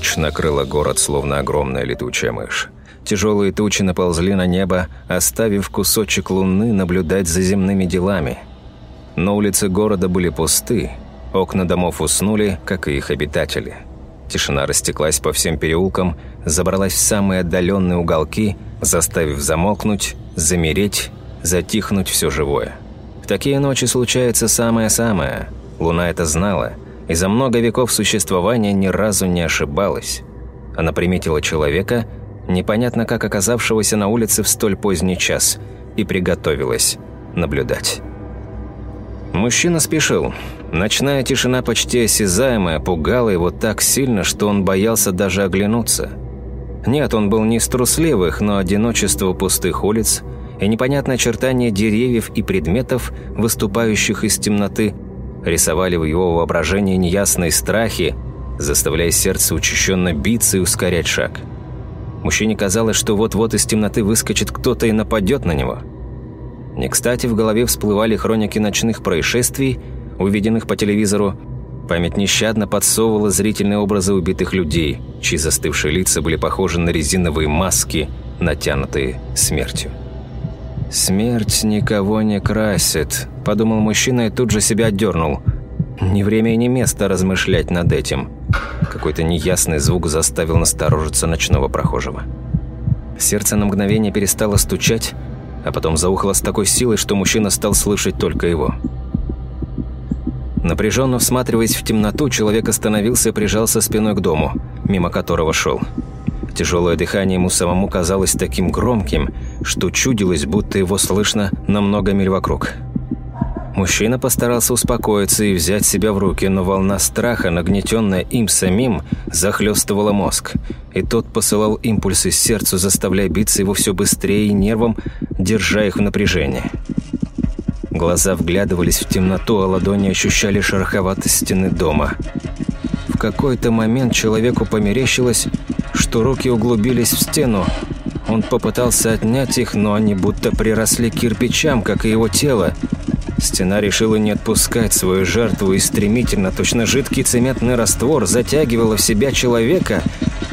Ночь накрыла город, словно огромная летучая мышь. Тяжелые тучи наползли на небо, оставив кусочек луны наблюдать за земными делами. Но улицы города были пусты, окна домов уснули, как и их обитатели. Тишина растеклась по всем переулкам, забралась в самые отдаленные уголки, заставив замолкнуть, замереть, затихнуть все живое. В такие ночи случается самое-самое. Луна это знала, и за много веков существования ни разу не ошибалась. Она приметила человека – непонятно как оказавшегося на улице в столь поздний час, и приготовилась наблюдать. Мужчина спешил. Ночная тишина, почти осязаемая, пугала его так сильно, что он боялся даже оглянуться. Нет, он был не из трусливых, но одиночество пустых улиц и непонятное очертание деревьев и предметов, выступающих из темноты, рисовали в его воображении неясные страхи, заставляя сердце учащенно биться и ускорять шаг. Мужчине казалось, что вот-вот из темноты выскочит кто-то и нападет на него. Не кстати в голове всплывали хроники ночных происшествий, увиденных по телевизору. Память нещадно подсовывала зрительные образы убитых людей, чьи застывшие лица были похожи на резиновые маски, натянутые смертью. «Смерть никого не красит», – подумал мужчина и тут же себя отдернул. «Не время и не место размышлять над этим». Какой-то неясный звук заставил насторожиться ночного прохожего. Сердце на мгновение перестало стучать, а потом заухало с такой силой, что мужчина стал слышать только его. Напряженно всматриваясь в темноту, человек остановился и прижался спиной к дому, мимо которого шел. Тяжелое дыхание ему самому казалось таким громким, что чудилось, будто его слышно на много миль вокруг. Мужчина постарался успокоиться и взять себя в руки, но волна страха, нагнетенная им самим, захлестывала мозг. И тот посылал импульсы сердцу, заставляя биться его все быстрее и нервом, держа их в напряжении. Глаза вглядывались в темноту, а ладони ощущали шероховатость стены дома. В какой-то момент человеку померещилось, что руки углубились в стену. Он попытался отнять их, но они будто приросли к кирпичам, как и его тело, Стена решила не отпускать свою жертву и стремительно, точно жидкий цементный раствор, затягивала в себя человека.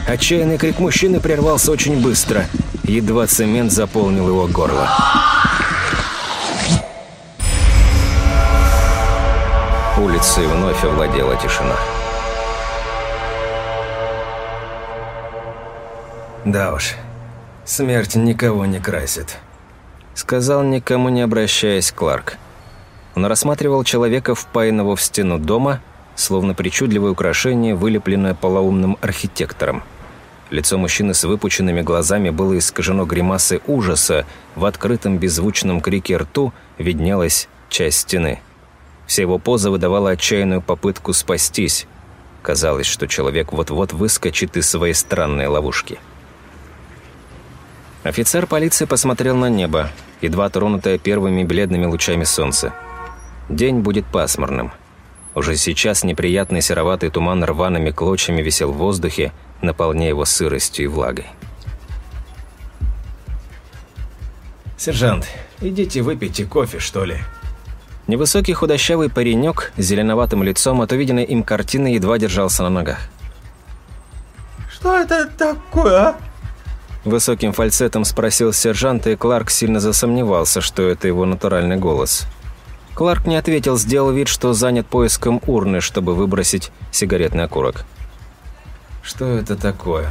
Отчаянный крик мужчины прервался очень быстро. Едва цемент заполнил его горло. Улицей вновь овладела тишина. «Да уж, смерть никого не красит», — сказал, никому не обращаясь Кларк. Он рассматривал человека, впаянного в стену дома, словно причудливое украшение, вылепленное полоумным архитектором. Лицо мужчины с выпученными глазами было искажено гримасой ужаса, в открытом беззвучном крике рту виднелась часть стены. Вся его поза выдавала отчаянную попытку спастись. Казалось, что человек вот-вот выскочит из своей странной ловушки. Офицер полиции посмотрел на небо, едва тронутое первыми бледными лучами солнца. День будет пасмурным. Уже сейчас неприятный сероватый туман рваными клочьями висел в воздухе, наполняя его сыростью и влагой. «Сержант, идите выпейте кофе, что ли?» Невысокий худощавый паренек с зеленоватым лицом от увиденной им картины едва держался на ногах. «Что это такое, а?» Высоким фальцетом спросил сержант, и Кларк сильно засомневался, что это его натуральный голос. Кларк не ответил, сделал вид, что занят поиском урны, чтобы выбросить сигаретный окурок. «Что это такое?»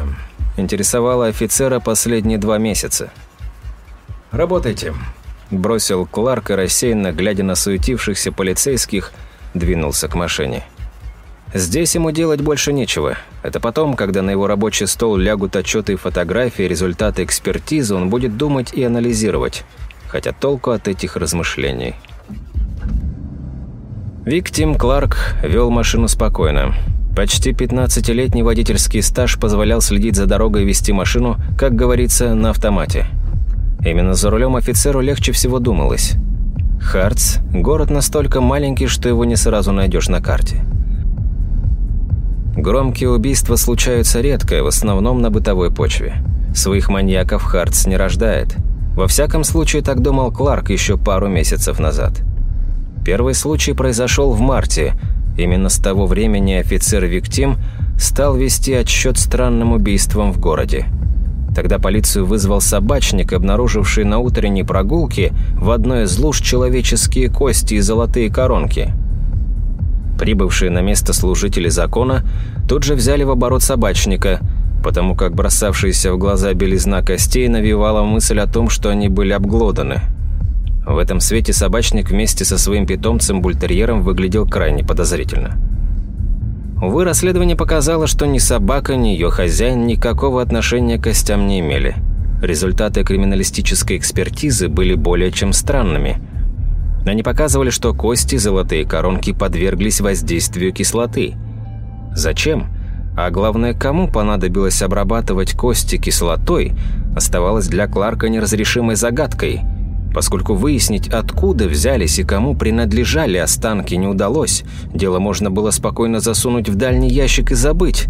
Интересовало офицера последние два месяца. «Работайте», – бросил Кларк и рассеянно, глядя на суетившихся полицейских, двинулся к машине. Здесь ему делать больше нечего. Это потом, когда на его рабочий стол лягут отчеты и фотографии, результаты экспертизы, он будет думать и анализировать. Хотя толку от этих размышлений – Виктим Кларк вел машину спокойно. Почти 15-летний водительский стаж позволял следить за дорогой и вести машину, как говорится, на автомате. Именно за рулем офицеру легче всего думалось. Хартс – город настолько маленький, что его не сразу найдешь на карте. Громкие убийства случаются редко, в основном на бытовой почве. Своих маньяков Хартс не рождает. Во всяком случае, так думал Кларк еще пару месяцев назад. Первый случай произошел в марте. Именно с того времени офицер Виктим стал вести отсчет странным убийствам в городе. Тогда полицию вызвал собачник, обнаруживший на утренней прогулке в одной из луж человеческие кости и золотые коронки. Прибывшие на место служители закона тут же взяли в оборот собачника, потому как бросавшаяся в глаза белизна костей навевала мысль о том, что они были обглоданы. В этом свете собачник вместе со своим питомцем-бультерьером выглядел крайне подозрительно. Увы, расследование показало, что ни собака, ни ее хозяин никакого отношения к костям не имели. Результаты криминалистической экспертизы были более чем странными. Они показывали, что кости, золотые коронки подверглись воздействию кислоты. Зачем? А главное, кому понадобилось обрабатывать кости кислотой, оставалось для Кларка неразрешимой загадкой – Поскольку выяснить, откуда взялись и кому принадлежали останки, не удалось, дело можно было спокойно засунуть в дальний ящик и забыть.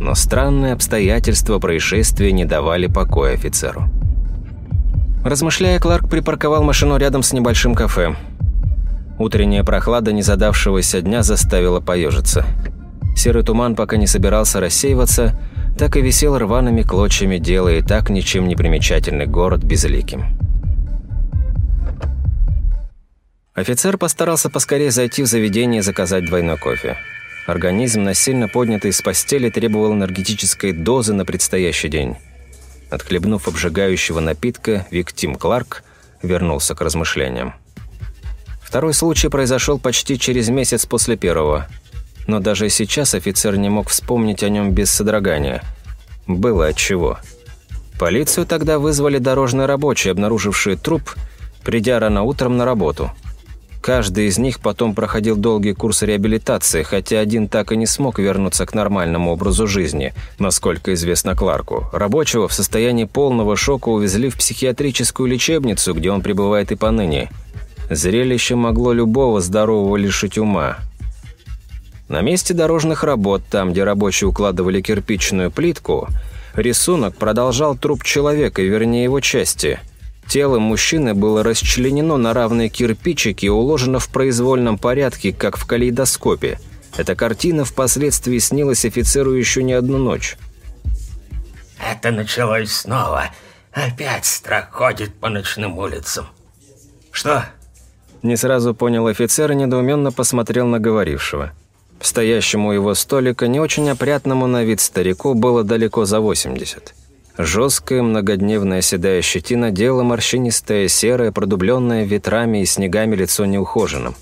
Но странные обстоятельства происшествия не давали покоя офицеру. Размышляя, Кларк припарковал машину рядом с небольшим кафе. Утренняя прохлада незадавшегося дня заставила поежиться. Серый туман пока не собирался рассеиваться, так и висел рваными клочьями, делая так ничем не примечательный город безликим. Офицер постарался поскорее зайти в заведение и заказать двойной кофе. Организм, насильно поднятый с постели, требовал энергетической дозы на предстоящий день. Отхлебнув обжигающего напитка, Виктим Кларк вернулся к размышлениям. Второй случай произошел почти через месяц после первого. Но даже сейчас офицер не мог вспомнить о нем без содрогания. Было отчего. Полицию тогда вызвали дорожные рабочие, обнаружившие труп, придя рано утром на работу – Каждый из них потом проходил долгий курс реабилитации, хотя один так и не смог вернуться к нормальному образу жизни, насколько известно Кларку. Рабочего в состоянии полного шока увезли в психиатрическую лечебницу, где он пребывает и поныне. Зрелище могло любого здорового лишить ума. На месте дорожных работ, там, где рабочие укладывали кирпичную плитку, рисунок продолжал труп человека, вернее его части – Тело мужчины было расчленено на равные кирпичики и уложено в произвольном порядке, как в калейдоскопе. Эта картина впоследствии снилась офицеру еще не одну ночь. «Это началось снова. Опять страх ходит по ночным улицам». «Что?» Не сразу понял офицер и недоуменно посмотрел на говорившего. Стоящему его столика, не очень опрятному на вид старику, было далеко за 80. Жесткая многодневная седая щетина делала морщинистое, серое, продубленное ветрами и снегами лицо неухоженным.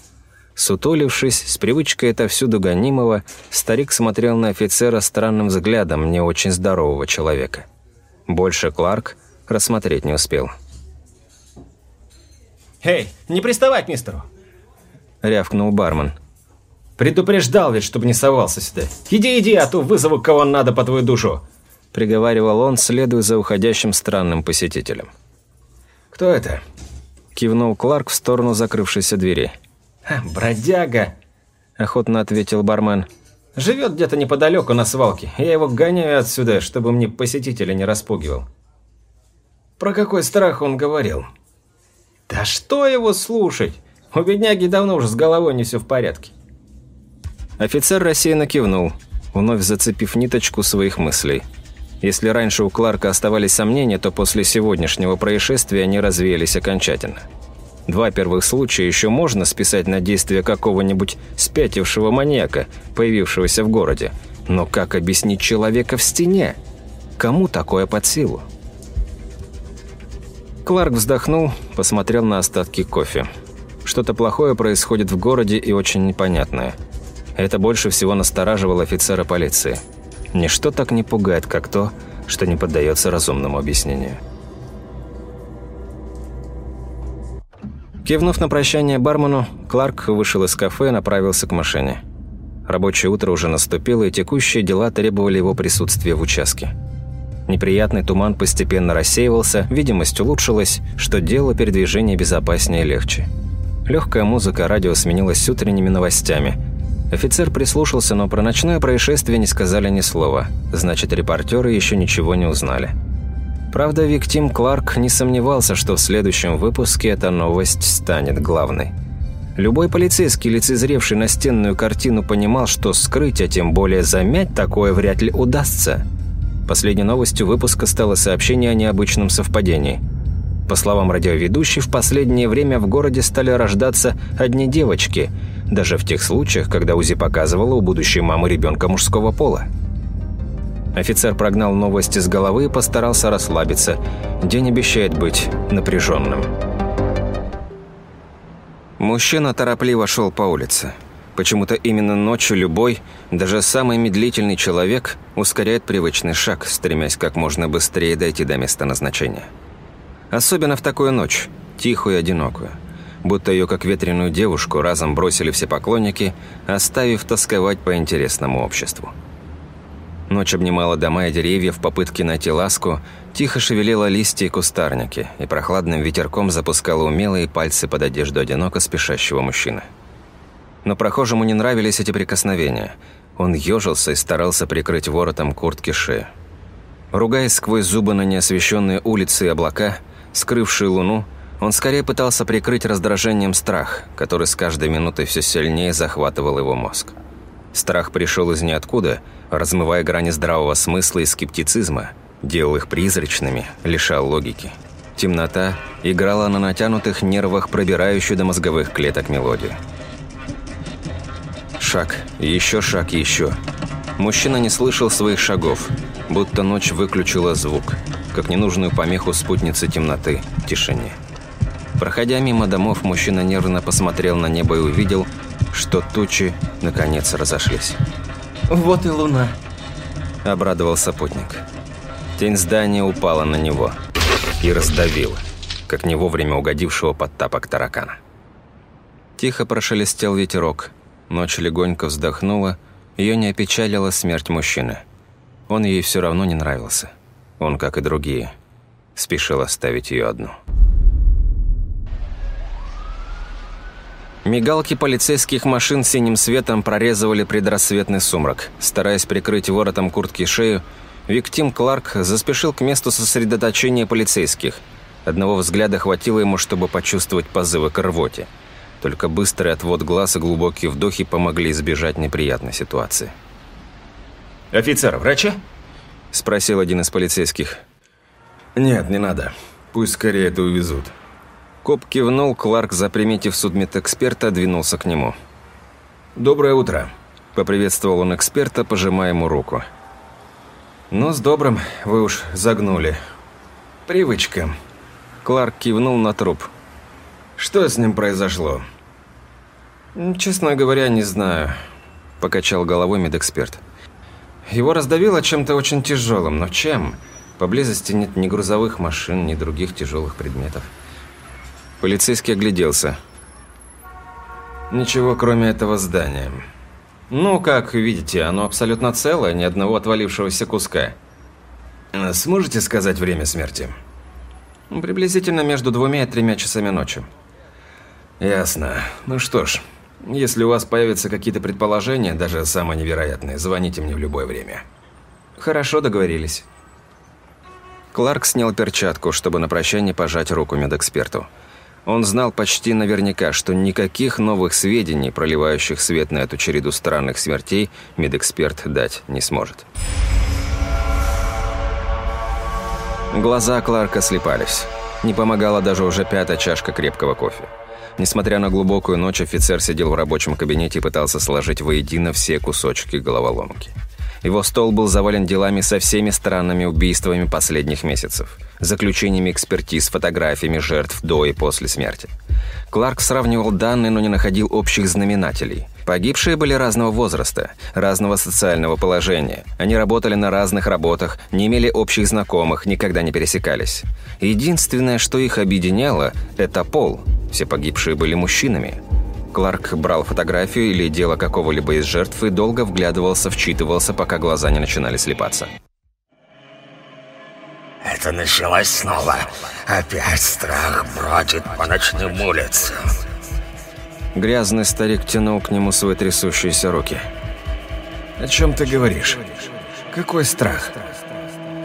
Сутулившись, с привычкой отовсюду гонимого, старик смотрел на офицера странным взглядом не очень здорового человека. Больше Кларк рассмотреть не успел. «Эй, не приставай к мистеру!» — рявкнул бармен. «Предупреждал ведь, чтобы не совался сюда. Иди, иди, а то вызову кого надо по твою душу. – приговаривал он, следуя за уходящим странным посетителем. «Кто это?» – кивнул Кларк в сторону закрывшейся двери. «Бродяга!» – охотно ответил бармен. «Живет где-то неподалеку на свалке. Я его гоняю отсюда, чтобы мне посетителя не распугивал». «Про какой страх он говорил?» «Да что его слушать? У бедняги давно уже с головой не все в порядке». Офицер рассеянно кивнул, вновь зацепив ниточку своих мыслей – если раньше у Кларка оставались сомнения, то после сегодняшнего происшествия они развеялись окончательно. Два первых случая еще можно списать на действие какого-нибудь спятившего маньяка, появившегося в городе. Но как объяснить человека в стене? Кому такое под силу? Кларк вздохнул, посмотрел на остатки кофе. Что-то плохое происходит в городе и очень непонятное. Это больше всего настораживало офицера полиции. Ничто так не пугает, как то, что не поддается разумному объяснению. Кивнув на прощание бармену, Кларк вышел из кафе и направился к машине. Рабочее утро уже наступило, и текущие дела требовали его присутствия в участке. Неприятный туман постепенно рассеивался, видимость улучшилась, что делало передвижение безопаснее и легче. Легкая музыка радио сменилась утренними новостями – Офицер прислушался, но про ночное происшествие не сказали ни слова. Значит, репортеры еще ничего не узнали. Правда, Виктим Кларк не сомневался, что в следующем выпуске эта новость станет главной. Любой полицейский, лицезревший настенную картину, понимал, что скрыть, а тем более замять такое вряд ли удастся. Последней новостью выпуска стало сообщение о необычном совпадении. По словам радиоведущей, в последнее время в городе стали рождаться одни девочки, даже в тех случаях, когда УЗИ показывала у будущей мамы ребенка мужского пола. Офицер прогнал новости с головы и постарался расслабиться. День обещает быть напряженным. Мужчина торопливо шел по улице. Почему-то именно ночью любой, даже самый медлительный человек ускоряет привычный шаг, стремясь как можно быстрее дойти до места назначения. Особенно в такую ночь, тихую и одинокую. Будто ее, как ветреную девушку, разом бросили все поклонники, оставив тосковать по интересному обществу. Ночь обнимала дома и деревья в попытке найти ласку, тихо шевелила листья и кустарники, и прохладным ветерком запускала умелые пальцы под одежду одиноко спешащего мужчины. Но прохожему не нравились эти прикосновения. Он ежился и старался прикрыть воротом куртки шею. Ругаясь сквозь зубы на неосвещенные улицы и облака, скрывшие луну, он скорее пытался прикрыть раздражением страх, который с каждой минутой все сильнее захватывал его мозг. Страх пришел из ниоткуда – размывая грани здравого смысла и скептицизма, делал их призрачными, лишал логики. Темнота играла на натянутых нервах, пробирающую до мозговых клеток мелодию. Шаг, еще шаг, еще. Мужчина не слышал своих шагов, будто ночь выключила звук, как ненужную помеху спутницы темноты, тишине. Проходя мимо домов, мужчина нервно посмотрел на небо и увидел, что тучи наконец разошлись. Вот и луна. Обрадовался путник. Тень здания упала на него и раздавила, как не вовремя угодившего под тапок таракана. Тихо прошелестел ветерок. Ночь легонько вздохнула, ее не опечалила смерть мужчины. Он ей все равно не нравился. Он, как и другие, спешил оставить ее одну. Мигалки полицейских машин синим светом прорезывали предрассветный сумрак. Стараясь прикрыть воротом куртки шею, Виктим Кларк заспешил к месту сосредоточения полицейских. Одного взгляда хватило ему, чтобы почувствовать позывы к рвоте. Только быстрый отвод глаз и глубокие вдохи помогли избежать неприятной ситуации. «Офицер, врача?» – спросил один из полицейских. «Нет, не надо. Пусть скорее это увезут», Коп кивнул, Кларк, заприметив судмедэксперта, двинулся к нему. «Доброе утро», – поприветствовал он эксперта, пожимая ему руку. «Ну, с добрым, вы уж загнули. Привычка». Кларк кивнул на труп. «Что с ним произошло?» «Честно говоря, не знаю», – покачал головой медэксперт. «Его раздавило чем-то очень тяжелым, но чем? Поблизости нет ни грузовых машин, ни других тяжелых предметов». Полицейский огляделся. Ничего, кроме этого здания. Ну, как видите, оно абсолютно целое, ни одного отвалившегося куска. Сможете сказать время смерти? Приблизительно между двумя и тремя часами ночи. Ясно. Ну что ж, если у вас появятся какие-то предположения, даже самые невероятные, звоните мне в любое время. Хорошо, договорились. Кларк снял перчатку, чтобы на прощание пожать руку медэксперту. Он знал почти наверняка, что никаких новых сведений, проливающих свет на эту череду странных смертей, медэксперт дать не сможет. Глаза Кларка слепались. Не помогала даже уже пятая чашка крепкого кофе. Несмотря на глубокую ночь, офицер сидел в рабочем кабинете и пытался сложить воедино все кусочки головоломки. Его стол был завален делами со всеми странными убийствами последних месяцев, заключениями экспертиз, фотографиями жертв до и после смерти. Кларк сравнивал данные, но не находил общих знаменателей. Погибшие были разного возраста, разного социального положения. Они работали на разных работах, не имели общих знакомых, никогда не пересекались. Единственное, что их объединяло – это пол. Все погибшие были мужчинами. Кларк брал фотографию или дело какого-либо из жертв и долго вглядывался, вчитывался, пока глаза не начинали слепаться. Это началось снова. Опять страх бродит по ночным улицам. Грязный старик тянул к нему свои трясущиеся руки. «О чем ты говоришь? Какой страх?»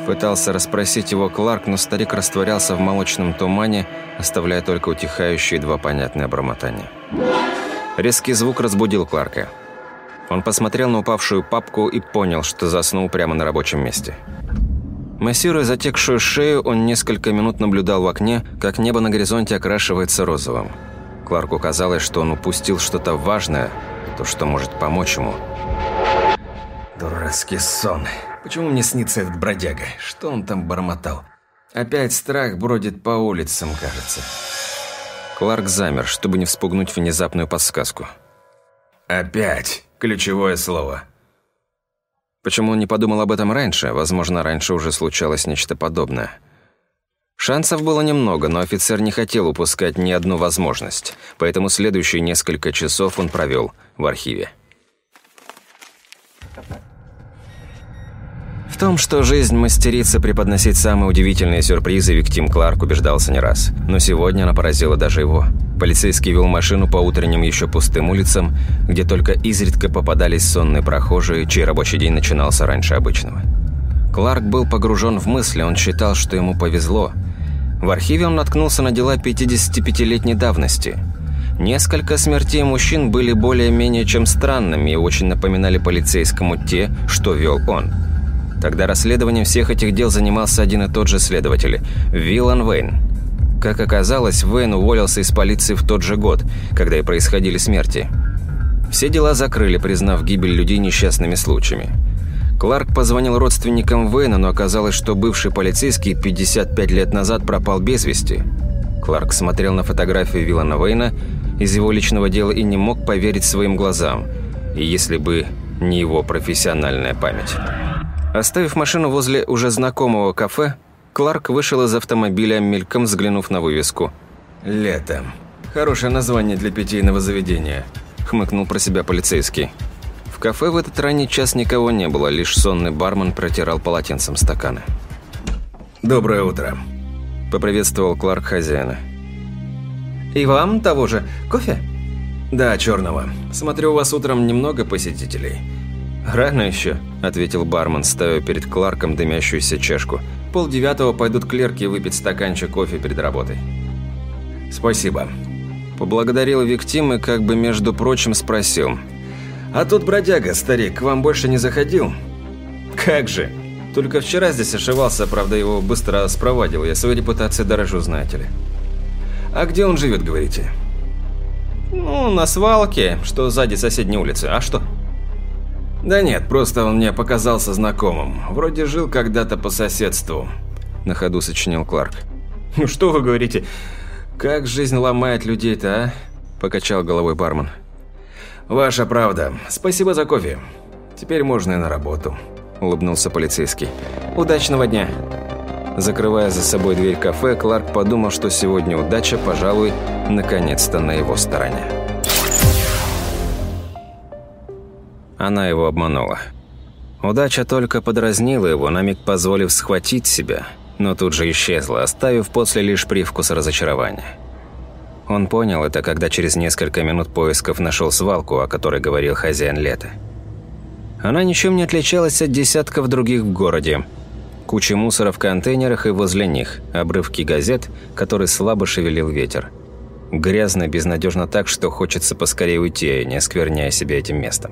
Пытался расспросить его Кларк, но старик растворялся в молочном тумане, оставляя только утихающие два понятные обрамотания. Резкий звук разбудил Кларка. Он посмотрел на упавшую папку и понял, что заснул прямо на рабочем месте. Массируя затекшую шею, он несколько минут наблюдал в окне, как небо на горизонте окрашивается розовым. Кларку казалось, что он упустил что-то важное, то, что может помочь ему. Дурацкий сон. Почему мне снится этот бродяга? Что он там бормотал? Опять страх бродит по улицам, кажется. Кларк замер, чтобы не вспугнуть внезапную подсказку. Опять ключевое слово. Почему он не подумал об этом раньше? Возможно, раньше уже случалось нечто подобное. Шансов было немного, но офицер не хотел упускать ни одну возможность, поэтому следующие несколько часов он провел в архиве. В том, что жизнь мастерица преподносить самые удивительные сюрпризы, Виктим Кларк убеждался не раз. Но сегодня она поразила даже его. Полицейский вел машину по утренним еще пустым улицам, где только изредка попадались сонные прохожие, чей рабочий день начинался раньше обычного. Кларк был погружен в мысли, он считал, что ему повезло. В архиве он наткнулся на дела 55-летней давности. Несколько смертей мужчин были более-менее чем странными и очень напоминали полицейскому те, что вел он – Тогда расследованием всех этих дел занимался один и тот же следователь – Виллан Вейн. Как оказалось, Вейн уволился из полиции в тот же год, когда и происходили смерти. Все дела закрыли, признав гибель людей несчастными случаями. Кларк позвонил родственникам Вейна, но оказалось, что бывший полицейский 55 лет назад пропал без вести. Кларк смотрел на фотографию Виллана Вейна из его личного дела и не мог поверить своим глазам, если бы не его профессиональная память. Оставив машину возле уже знакомого кафе, Кларк вышел из автомобиля, мельком взглянув на вывеску. «Лето. Хорошее название для питейного заведения», – хмыкнул про себя полицейский. В кафе в этот ранний час никого не было, лишь сонный бармен протирал полотенцем стаканы. «Доброе утро», – поприветствовал Кларк хозяина. «И вам того же. Кофе?» «Да, черного. Смотрю, у вас утром немного посетителей». «Рано еще», – ответил бармен, ставя перед Кларком дымящуюся чашку. «Пол девятого пойдут клерки выпить стаканчик кофе перед работой». «Спасибо». Поблагодарил Виктим и как бы между прочим спросил. «А тут бродяга, старик, к вам больше не заходил?» «Как же! Только вчера здесь ошивался, правда, его быстро спровадил. Я своей репутацией дорожу, знаете ли». «А где он живет, говорите?» «Ну, на свалке, что сзади соседней улицы. А что?» «Да нет, просто он мне показался знакомым. Вроде жил когда-то по соседству», – на ходу сочинил Кларк. «Ну что вы говорите? Как жизнь ломает людей-то, а?» – покачал головой бармен. «Ваша правда. Спасибо за кофе. Теперь можно и на работу», – улыбнулся полицейский. «Удачного дня!» Закрывая за собой дверь кафе, Кларк подумал, что сегодня удача, пожалуй, наконец-то на его стороне. Она его обманула. Удача только подразнила его, на миг позволив схватить себя, но тут же исчезла, оставив после лишь привкус разочарования. Он понял это, когда через несколько минут поисков нашел свалку, о которой говорил хозяин лета. Она ничем не отличалась от десятков других в городе. Куча мусора в контейнерах и возле них, обрывки газет, которые слабо шевелил ветер. Грязно, безнадежно так, что хочется поскорее уйти, не оскверняя себя этим местом.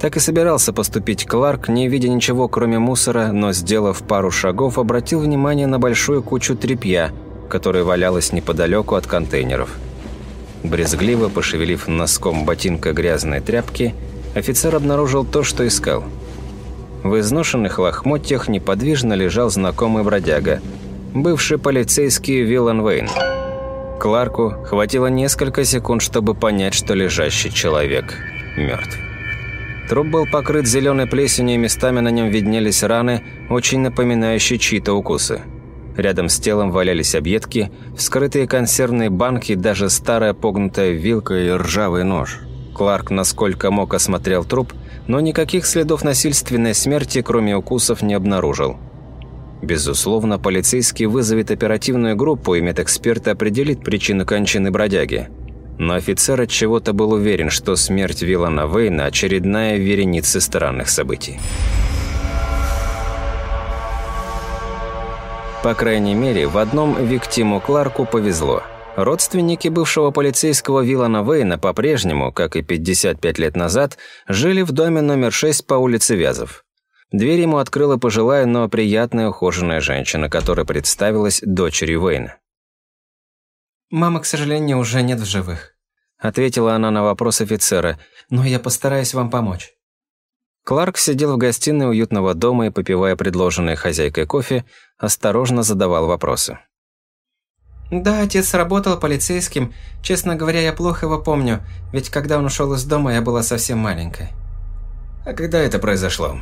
Так и собирался поступить Кларк, не видя ничего, кроме мусора, но, сделав пару шагов, обратил внимание на большую кучу тряпья, которая валялась неподалеку от контейнеров. Брезгливо пошевелив носком ботинка грязной тряпки, офицер обнаружил то, что искал. В изношенных лохмотьях неподвижно лежал знакомый бродяга, бывший полицейский Виллан Вейн. Кларку хватило несколько секунд, чтобы понять, что лежащий человек мертв. Труп был покрыт зеленой плесенью, и местами на нем виднелись раны, очень напоминающие чьи-то укусы. Рядом с телом валялись объедки, вскрытые консервные банки, даже старая погнутая вилка и ржавый нож. Кларк насколько мог осмотрел труп, но никаких следов насильственной смерти, кроме укусов, не обнаружил. Безусловно, полицейский вызовет оперативную группу, и медэксперт определит причину кончины бродяги – но офицер от чего-то был уверен, что смерть Виллана Вейна – очередная вереница странных событий. По крайней мере, в одном Виктиму Кларку повезло. Родственники бывшего полицейского Виллана Вейна по-прежнему, как и 55 лет назад, жили в доме номер 6 по улице Вязов. Дверь ему открыла пожилая, но приятная ухоженная женщина, которая представилась дочерью Вейна. «Мама, к сожалению, уже нет в живых», – ответила она на вопрос офицера, – «но я постараюсь вам помочь». Кларк сидел в гостиной уютного дома и, попивая предложенный хозяйкой кофе, осторожно задавал вопросы. Да, отец работал полицейским. Честно говоря, я плохо его помню, ведь когда он ушел из дома, я была совсем маленькой. А когда это произошло?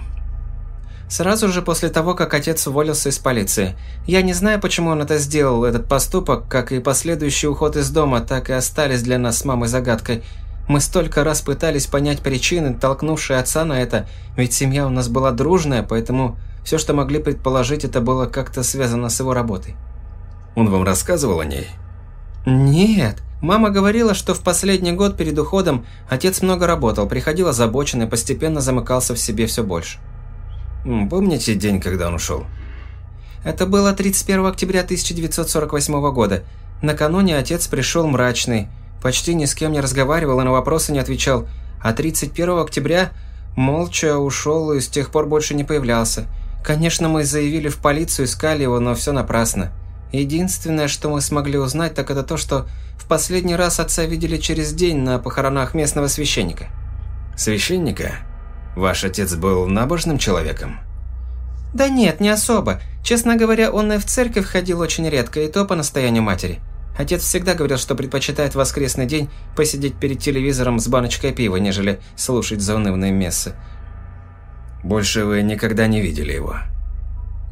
Сразу же после того, как отец уволился из полиции. Я не знаю, почему он это сделал, этот поступок, как и последующий уход из дома, так и остались для нас с мамой загадкой. Мы столько раз пытались понять причины, толкнувшие отца на это, ведь семья у нас была дружная, поэтому все, что могли предположить, это было как-то связано с его работой. Он вам рассказывал о ней? Нет. Мама говорила, что в последний год перед уходом отец много работал, приходил озабоченный, постепенно замыкался в себе все больше. Помните день, когда он ушел? Это было 31 октября 1948 года. Накануне отец пришел мрачный, почти ни с кем не разговаривал и на вопросы не отвечал, а 31 октября молча ушел и с тех пор больше не появлялся. Конечно, мы заявили в полицию, искали его, но все напрасно. Единственное, что мы смогли узнать, так это то, что в последний раз отца видели через день на похоронах местного священника. Священника? Ваш отец был набожным человеком? Да нет, не особо. Честно говоря, он и в церковь ходил очень редко, и то по настоянию матери. Отец всегда говорил, что предпочитает воскресный день посидеть перед телевизором с баночкой пива, нежели слушать заунывные мессы. Больше вы никогда не видели его?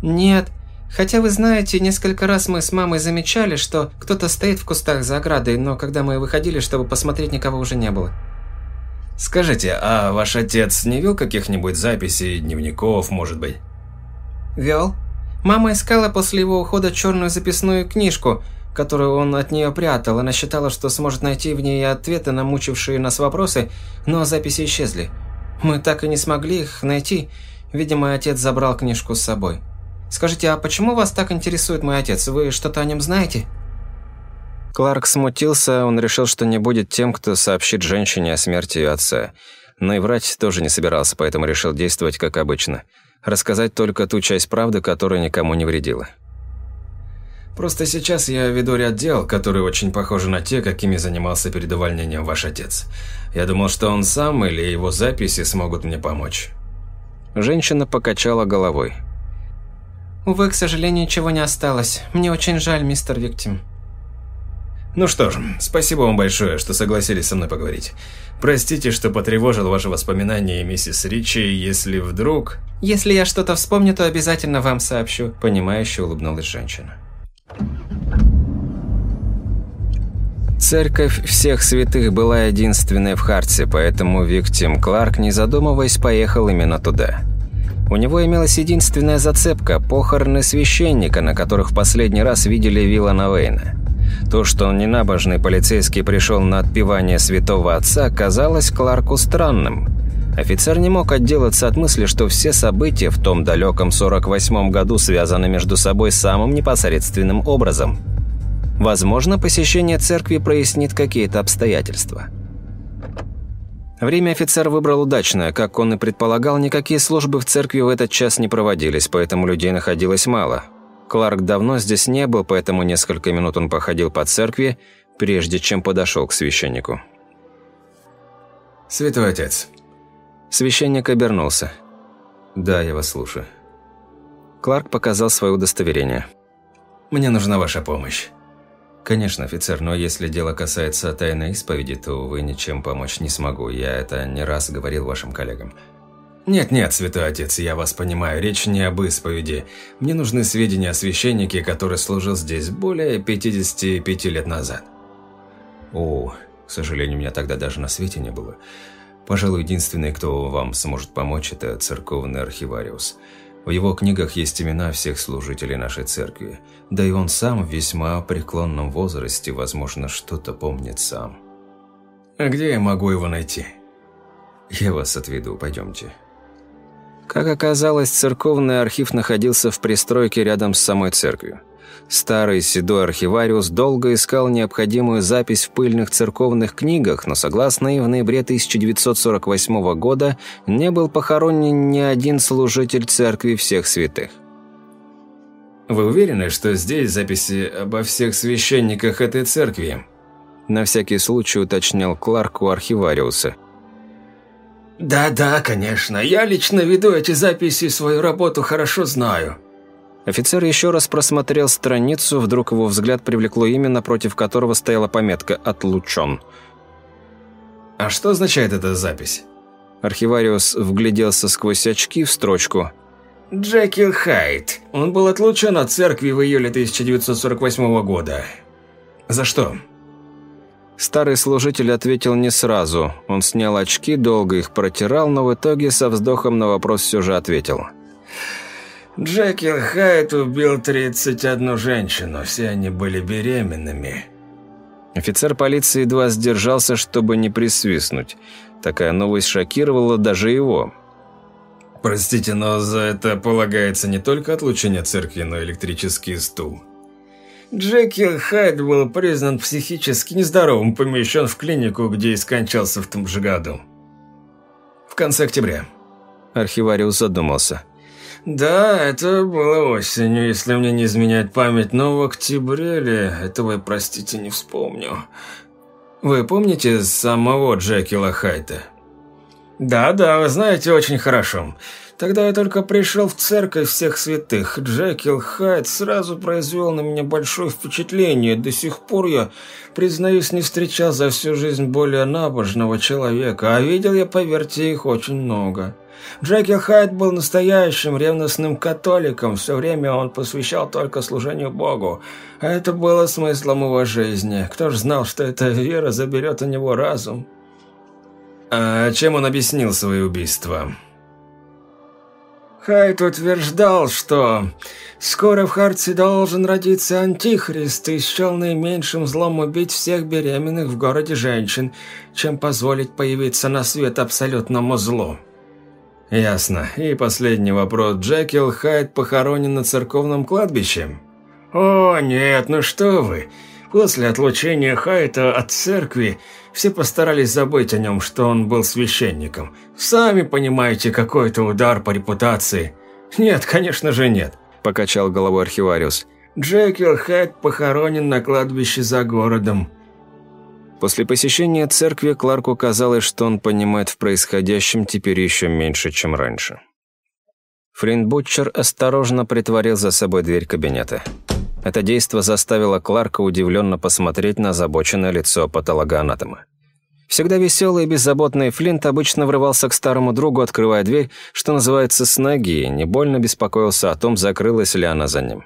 Нет, Хотя вы знаете, несколько раз мы с мамой замечали, что кто-то стоит в кустах за оградой, но когда мы выходили, чтобы посмотреть, никого уже не было. Скажите, а ваш отец не вел каких-нибудь записей, дневников, может быть? Вел. Мама искала после его ухода черную записную книжку, которую он от нее прятал. Она считала, что сможет найти в ней ответы на мучившие нас вопросы, но записи исчезли. Мы так и не смогли их найти. Видимо, отец забрал книжку с собой. Скажите, а почему вас так интересует мой отец? Вы что-то о нем знаете?» Кларк смутился, он решил, что не будет тем, кто сообщит женщине о смерти ее отца. Но и врать тоже не собирался, поэтому решил действовать как обычно. Рассказать только ту часть правды, которая никому не вредила. «Просто сейчас я веду ряд дел, которые очень похожи на те, какими занимался перед увольнением ваш отец. Я думал, что он сам или его записи смогут мне помочь». Женщина покачала головой. Увы, к сожалению, ничего не осталось. Мне очень жаль, мистер Виктим. Ну что ж, спасибо вам большое, что согласились со мной поговорить. Простите, что потревожил ваши воспоминания, миссис Ричи, если вдруг... Если я что-то вспомню, то обязательно вам сообщу, понимающе улыбнулась женщина. Церковь всех святых была единственной в Хартсе, поэтому Виктим Кларк, не задумываясь, поехал именно туда. У него имелась единственная зацепка – похороны священника, на которых в последний раз видели Виллана Вейна. То, что ненабожный полицейский пришел на отпевание святого отца, казалось Кларку странным. Офицер не мог отделаться от мысли, что все события в том далеком 48-м году связаны между собой самым непосредственным образом. Возможно, посещение церкви прояснит какие-то обстоятельства. Время офицер выбрал удачное. Как он и предполагал, никакие службы в церкви в этот час не проводились, поэтому людей находилось мало. Кларк давно здесь не был, поэтому несколько минут он походил по церкви, прежде чем подошел к священнику. «Святой отец». Священник обернулся. «Да, я вас слушаю». Кларк показал свое удостоверение. «Мне нужна ваша помощь». «Конечно, офицер, но если дело касается тайной исповеди, то вы ничем помочь не смогу. Я это не раз говорил вашим коллегам». «Нет-нет, святой отец, я вас понимаю, речь не об исповеди. Мне нужны сведения о священнике, который служил здесь более 55 лет назад». «О, к сожалению, меня тогда даже на свете не было. Пожалуй, единственный, кто вам сможет помочь, это церковный архивариус». В его книгах есть имена всех служителей нашей церкви, да и он сам в весьма преклонном возрасте, возможно, что-то помнит сам. А где я могу его найти? Я вас отведу, пойдемте. Как оказалось, церковный архив находился в пристройке рядом с самой церковью. Старый седой архивариус долго искал необходимую запись в пыльных церковных книгах, но, согласно им, в ноябре 1948 года не был похоронен ни один служитель церкви всех святых. «Вы уверены, что здесь записи обо всех священниках этой церкви?» На всякий случай уточнил Кларк у архивариуса. «Да-да, конечно. Я лично веду эти записи, свою работу хорошо знаю». Офицер еще раз просмотрел страницу, вдруг его взгляд привлекло имя, напротив которого стояла пометка «Отлучен». «А что означает эта запись?» Архивариус вгляделся сквозь очки в строчку. «Джекил Хайт. Он был отлучен от церкви в июле 1948 года». «За что?» Старый служитель ответил не сразу. Он снял очки, долго их протирал, но в итоге со вздохом на вопрос все же ответил. Джекил Хайт убил 31 женщину, все они были беременными. Офицер полиции едва сдержался, чтобы не присвистнуть. Такая новость шокировала даже его. «Простите, но за это полагается не только отлучение церкви, но и электрический стул». Джекил Хайд был признан психически нездоровым, помещен в клинику, где и скончался в том же году. В конце октября. Архивариус задумался. Да, это было осенью, если мне не изменяет память, но в октябре ли, этого я, простите, не вспомню. Вы помните самого Джекила Хайта? Да-да, вы знаете очень хорошо. Тогда я только пришел в церковь всех святых. Джекил Хайт сразу произвел на меня большое впечатление. До сих пор я, признаюсь, не встречал за всю жизнь более набожного человека, а видел я, поверьте, их очень много. Джекил Хайт был настоящим ревностным католиком, все время он посвящал только служению Богу. А это было смыслом его жизни. Кто ж знал, что эта вера заберет у него разум? А чем он объяснил свои убийства? Хайт утверждал, что скоро в Харте должен родиться Антихрист и счел наименьшим злом убить всех беременных в городе женщин, чем позволить появиться на свет абсолютному злу. Ясно. И последний вопрос. Джекил Хайт похоронен на церковном кладбище? О, нет, ну что вы. После отлучения Хайта от церкви все постарались забыть о нем, что он был священником. Сами понимаете, какой это удар по репутации. Нет, конечно же нет, покачал головой архивариус. Джекил Хэт похоронен на кладбище за городом. После посещения церкви Кларку казалось, что он понимает в происходящем теперь еще меньше, чем раньше. Флинн Бутчер осторожно притворил за собой дверь кабинета. Это действо заставило Кларка удивленно посмотреть на озабоченное лицо патологоанатома. Всегда веселый и беззаботный Флинт обычно врывался к старому другу, открывая дверь, что называется, с ноги, и не больно беспокоился о том, закрылась ли она за ним.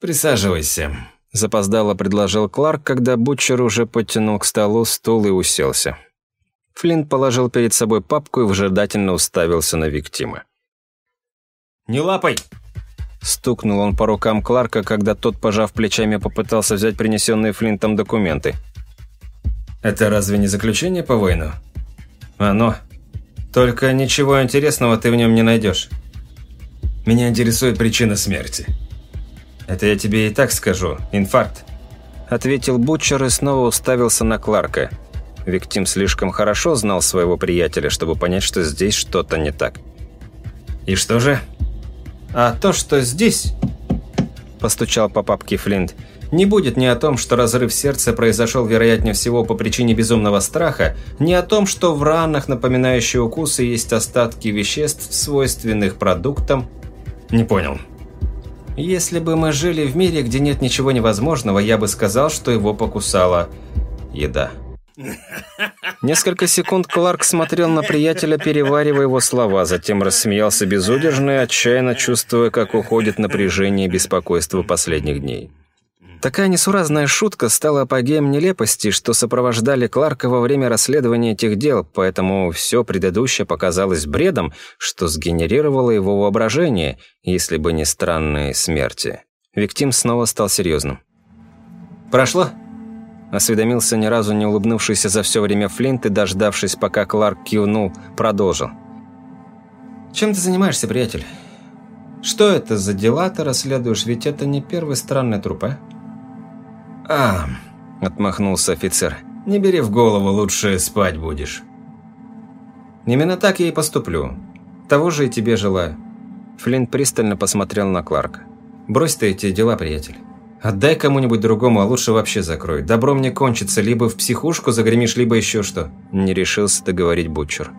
«Присаживайся», – запоздало предложил Кларк, когда Бутчер уже подтянул к столу стул и уселся. Флинт положил перед собой папку и выжидательно уставился на Виктима. «Не лапай!» Стукнул он по рукам Кларка, когда тот, пожав плечами, попытался взять принесенные Флинтом документы. «Это разве не заключение по войну?» «Оно. Только ничего интересного ты в нем не найдешь. Меня интересует причина смерти». «Это я тебе и так скажу. Инфаркт», — ответил Бутчер и снова уставился на Кларка. Виктим слишком хорошо знал своего приятеля, чтобы понять, что здесь что-то не так. «И что же?» А то, что здесь, постучал по папке Флинт, не будет ни о том, что разрыв сердца произошел, вероятнее всего, по причине безумного страха, ни о том, что в ранах, напоминающих укусы, есть остатки веществ, свойственных продуктам. Не понял. Если бы мы жили в мире, где нет ничего невозможного, я бы сказал, что его покусала еда. Несколько секунд Кларк смотрел на приятеля, переваривая его слова, затем рассмеялся безудержно и отчаянно чувствуя, как уходит напряжение и беспокойство последних дней. Такая несуразная шутка стала апогеем нелепости, что сопровождали Кларка во время расследования этих дел, поэтому все предыдущее показалось бредом, что сгенерировало его воображение, если бы не странные смерти. Виктим снова стал серьезным. «Прошло?» Осведомился ни разу не улыбнувшийся за все время Флинт и, дождавшись, пока Кларк кивнул, продолжил. «Чем ты занимаешься, приятель? Что это за дела ты расследуешь? Ведь это не первый странный труп, а?» «А...» – отмахнулся офицер. «Не бери в голову, лучше спать будешь». «Именно так я и поступлю. Того же и тебе желаю». Флинт пристально посмотрел на Кларка. «Брось ты эти дела, приятель. Отдай кому-нибудь другому, а лучше вообще закрой. Добро мне кончится, либо в психушку загремишь, либо еще что». Не решился договорить Бутчер.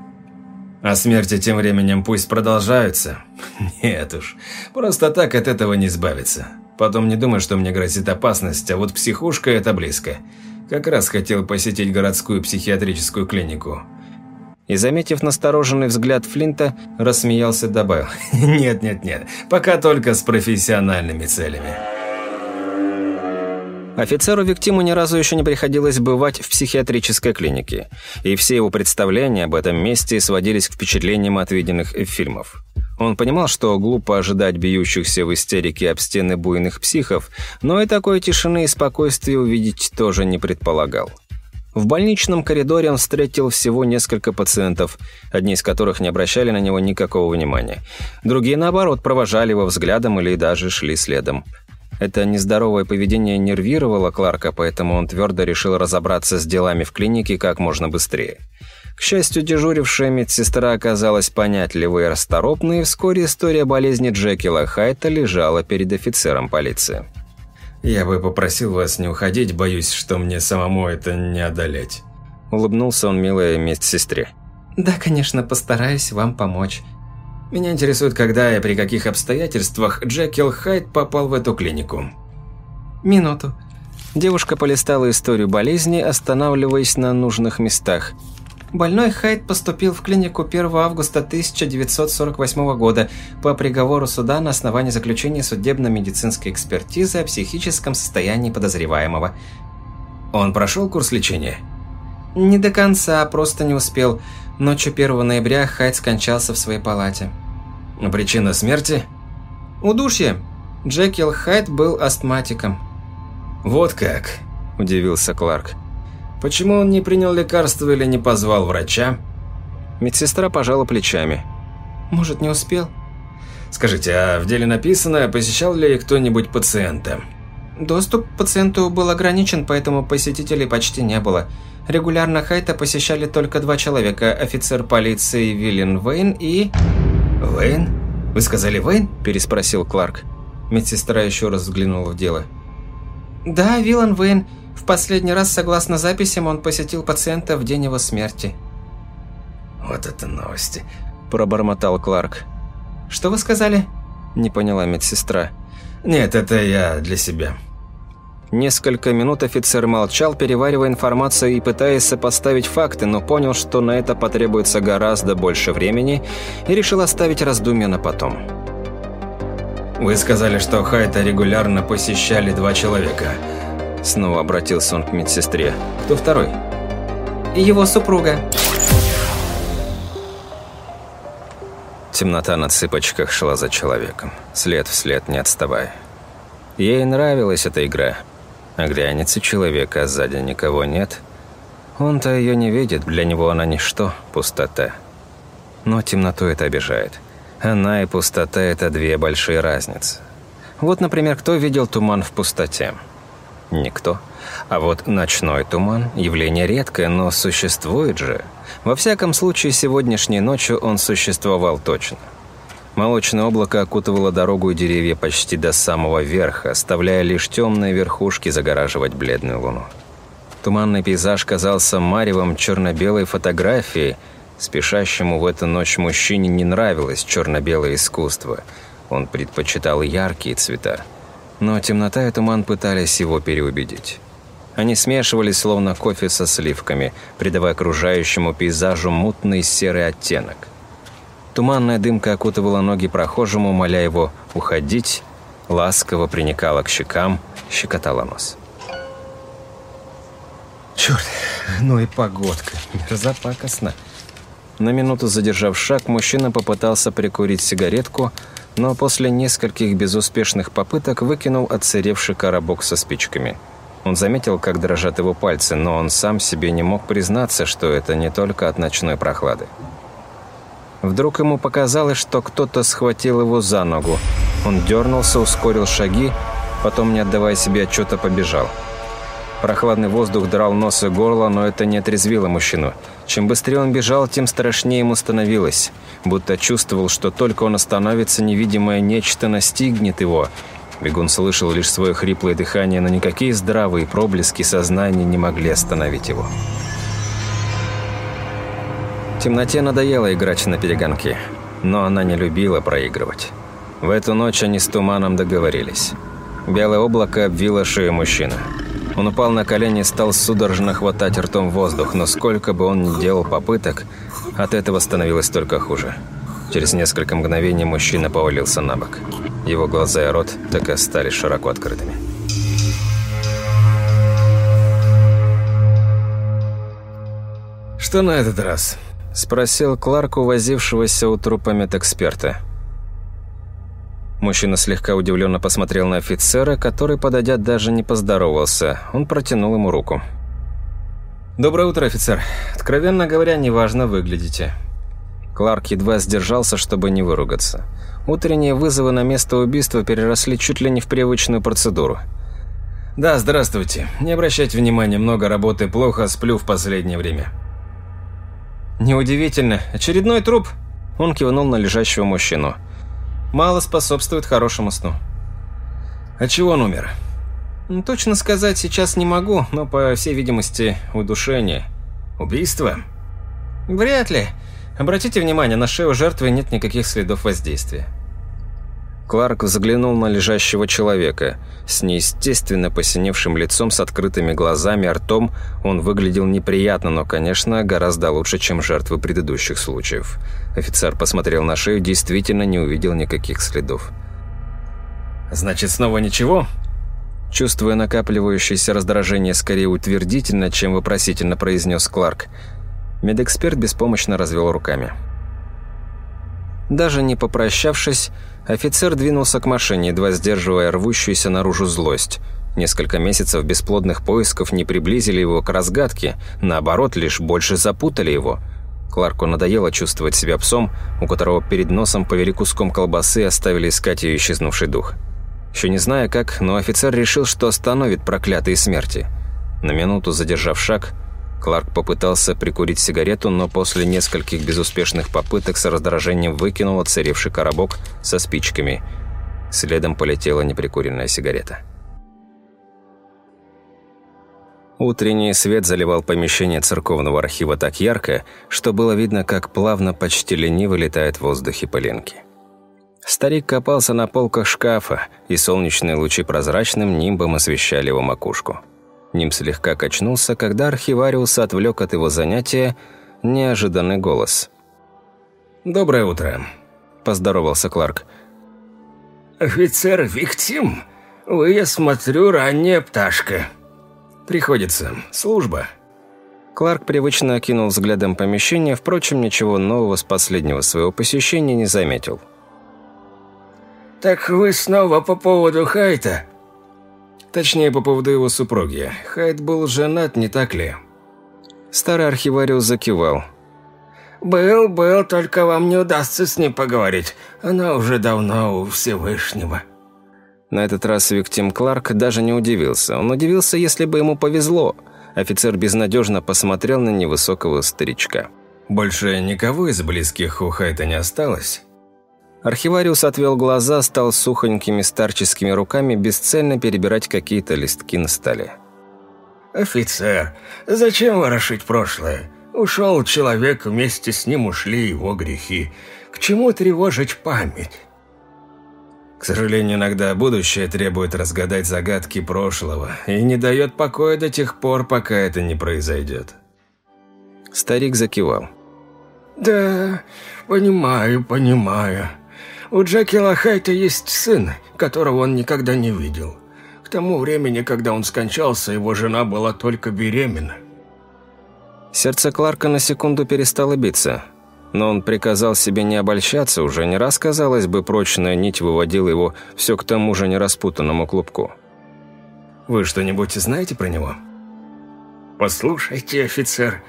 А смерти тем временем пусть продолжаются. Нет уж, просто так от этого не избавиться. Потом не думай, что мне грозит опасность, а вот психушка – это близко. Как раз хотел посетить городскую психиатрическую клинику. И, заметив настороженный взгляд Флинта, рассмеялся добавил. «Нет-нет-нет, пока только с профессиональными целями». Офицеру Виктиму ни разу еще не приходилось бывать в психиатрической клинике, и все его представления об этом месте сводились к впечатлениям от виденных фильмов. Он понимал, что глупо ожидать бьющихся в истерике об стены буйных психов, но и такой тишины и спокойствия увидеть тоже не предполагал. В больничном коридоре он встретил всего несколько пациентов, одни из которых не обращали на него никакого внимания. Другие, наоборот, провожали его взглядом или даже шли следом. Это нездоровое поведение нервировало Кларка, поэтому он твердо решил разобраться с делами в клинике как можно быстрее. К счастью, дежурившая медсестра оказалась понятливой и расторопной, и вскоре история болезни Джекила Хайта лежала перед офицером полиции. «Я бы попросил вас не уходить, боюсь, что мне самому это не одолеть». Улыбнулся он милой медсестре. «Да, конечно, постараюсь вам помочь. Меня интересует, когда и при каких обстоятельствах Джекил Хайт попал в эту клинику. Минуту. Девушка полистала историю болезни, останавливаясь на нужных местах. Больной Хайт поступил в клинику 1 августа 1948 года по приговору суда на основании заключения судебно-медицинской экспертизы о психическом состоянии подозреваемого. Он прошел курс лечения? Не до конца, просто не успел. Ночью 1 ноября Хайт скончался в своей палате. Причина смерти? Удушье. Джекил Хайт был астматиком. Вот как, удивился Кларк. Почему он не принял лекарства или не позвал врача? Медсестра пожала плечами. Может, не успел? Скажите, а в деле написано, посещал ли кто-нибудь пациента? Доступ к пациенту был ограничен, поэтому посетителей почти не было. Регулярно Хайта посещали только два человека – офицер полиции Виллин Вейн и… «Вейн? Вы сказали Вейн?» – переспросил Кларк. Медсестра еще раз взглянула в дело. «Да, Виллан Вейн. В последний раз, согласно записям, он посетил пациента в день его смерти». «Вот это новости!» – пробормотал Кларк. «Что вы сказали?» – не поняла медсестра. «Нет, это я для себя». Несколько минут офицер молчал, переваривая информацию и пытаясь сопоставить факты, но понял, что на это потребуется гораздо больше времени и решил оставить раздумья на потом. «Вы сказали, что Хайта регулярно посещали два человека». Снова обратился он к медсестре. «Кто второй?» «Его супруга». Темнота на цыпочках шла за человеком, след вслед не отставая. Ей нравилась эта игра – Оглянется человек, а сзади никого нет. Он-то ее не видит, для него она ничто, пустота. Но темноту это обижает. Она и пустота – это две большие разницы. Вот, например, кто видел туман в пустоте? Никто. А вот ночной туман – явление редкое, но существует же. Во всяком случае, сегодняшней ночью он существовал точно. Молочное облако окутывало дорогу и деревья почти до самого верха, оставляя лишь темные верхушки загораживать бледную луну. Туманный пейзаж казался маревом черно-белой фотографии. Спешащему в эту ночь мужчине не нравилось черно-белое искусство. Он предпочитал яркие цвета. Но темнота и туман пытались его переубедить. Они смешивались, словно кофе со сливками, придавая окружающему пейзажу мутный серый оттенок – Туманная дымка окутывала ноги прохожему, моля его уходить, ласково приникала к щекам, щекотала нос. Черт, ну и погодка, мерзопакостно. На минуту задержав шаг, мужчина попытался прикурить сигаретку, но после нескольких безуспешных попыток выкинул отсыревший коробок со спичками. Он заметил, как дрожат его пальцы, но он сам себе не мог признаться, что это не только от ночной прохлады. Вдруг ему показалось, что кто-то схватил его за ногу. Он дернулся, ускорил шаги, потом, не отдавая себе отчета, побежал. Прохладный воздух драл нос и горло, но это не отрезвило мужчину. Чем быстрее он бежал, тем страшнее ему становилось. Будто чувствовал, что только он остановится, невидимое нечто настигнет его. Бегун слышал лишь свое хриплое дыхание, но никакие здравые проблески сознания не могли остановить его. Темноте надоело играть на перегонки, но она не любила проигрывать. В эту ночь они с Туманом договорились. Белое облако обвило шею мужчины. Он упал на колени и стал судорожно хватать ртом воздух, но сколько бы он ни делал попыток, от этого становилось только хуже. Через несколько мгновений мужчина повалился на бок. Его глаза и рот так и остались широко открытыми. «Что на этот раз?» – спросил Кларк, увозившегося у трупа медэксперта. Мужчина слегка удивленно посмотрел на офицера, который, подойдя, даже не поздоровался. Он протянул ему руку. «Доброе утро, офицер. Откровенно говоря, неважно выглядите». Кларк едва сдержался, чтобы не выругаться. Утренние вызовы на место убийства переросли чуть ли не в привычную процедуру. «Да, здравствуйте. Не обращайте внимания, много работы, плохо сплю в последнее время». «Неудивительно. Очередной труп?» Он кивнул на лежащего мужчину мало способствует хорошему сну. От чего он умер? Точно сказать сейчас не могу, но, по всей видимости, удушение. Убийство? Вряд ли. Обратите внимание, на шею жертвы нет никаких следов воздействия. Кларк взглянул на лежащего человека. С неестественно посиневшим лицом, с открытыми глазами, ртом он выглядел неприятно, но, конечно, гораздо лучше, чем жертвы предыдущих случаев. Офицер посмотрел на шею, действительно не увидел никаких следов. «Значит, снова ничего?» Чувствуя накапливающееся раздражение скорее утвердительно, чем вопросительно произнес Кларк, медэксперт беспомощно развел руками. Даже не попрощавшись, офицер двинулся к машине, едва сдерживая рвущуюся наружу злость. Несколько месяцев бесплодных поисков не приблизили его к разгадке, наоборот, лишь больше запутали его. Кларку надоело чувствовать себя псом, у которого перед носом повели куском колбасы оставили искать ее исчезнувший дух. Еще не зная как, но офицер решил, что остановит проклятые смерти. На минуту задержав шаг, Кларк попытался прикурить сигарету, но после нескольких безуспешных попыток с раздражением выкинул оцаревший коробок со спичками. Следом полетела неприкуренная сигарета. Утренний свет заливал помещение церковного архива так ярко, что было видно, как плавно, почти лениво летает в воздухе пылинки. Старик копался на полках шкафа, и солнечные лучи прозрачным нимбом освещали его макушку. Ним слегка качнулся, когда архивариус отвлек от его занятия неожиданный голос. «Доброе утро», – поздоровался Кларк. «Офицер Виктим, вы, я смотрю, ранняя пташка». «Приходится. Служба». Кларк привычно окинул взглядом помещение, впрочем, ничего нового с последнего своего посещения не заметил. «Так вы снова по поводу Хайта?» Точнее, по поводу его супруги. Хайд был женат, не так ли? Старый архивариус закивал. «Был, был, только вам не удастся с ним поговорить. Она уже давно у Всевышнего». На этот раз Виктим Кларк даже не удивился. Он удивился, если бы ему повезло. Офицер безнадежно посмотрел на невысокого старичка. «Больше никого из близких у Хайта не осталось?» Архивариус отвел глаза, стал сухонькими старческими руками бесцельно перебирать какие-то листки на столе. «Офицер, зачем ворошить прошлое? Ушел человек, вместе с ним ушли его грехи. К чему тревожить память?» К сожалению, иногда будущее требует разгадать загадки прошлого и не дает покоя до тех пор, пока это не произойдет. Старик закивал. «Да, понимаю, понимаю. У Джеки Лахайта есть сын, которого он никогда не видел. К тому времени, когда он скончался, его жена была только беременна. Сердце Кларка на секунду перестало биться, но он приказал себе не обольщаться, уже не раз, казалось бы, прочная нить выводила его все к тому же нераспутанному клубку. «Вы что-нибудь знаете про него?» «Послушайте, офицер,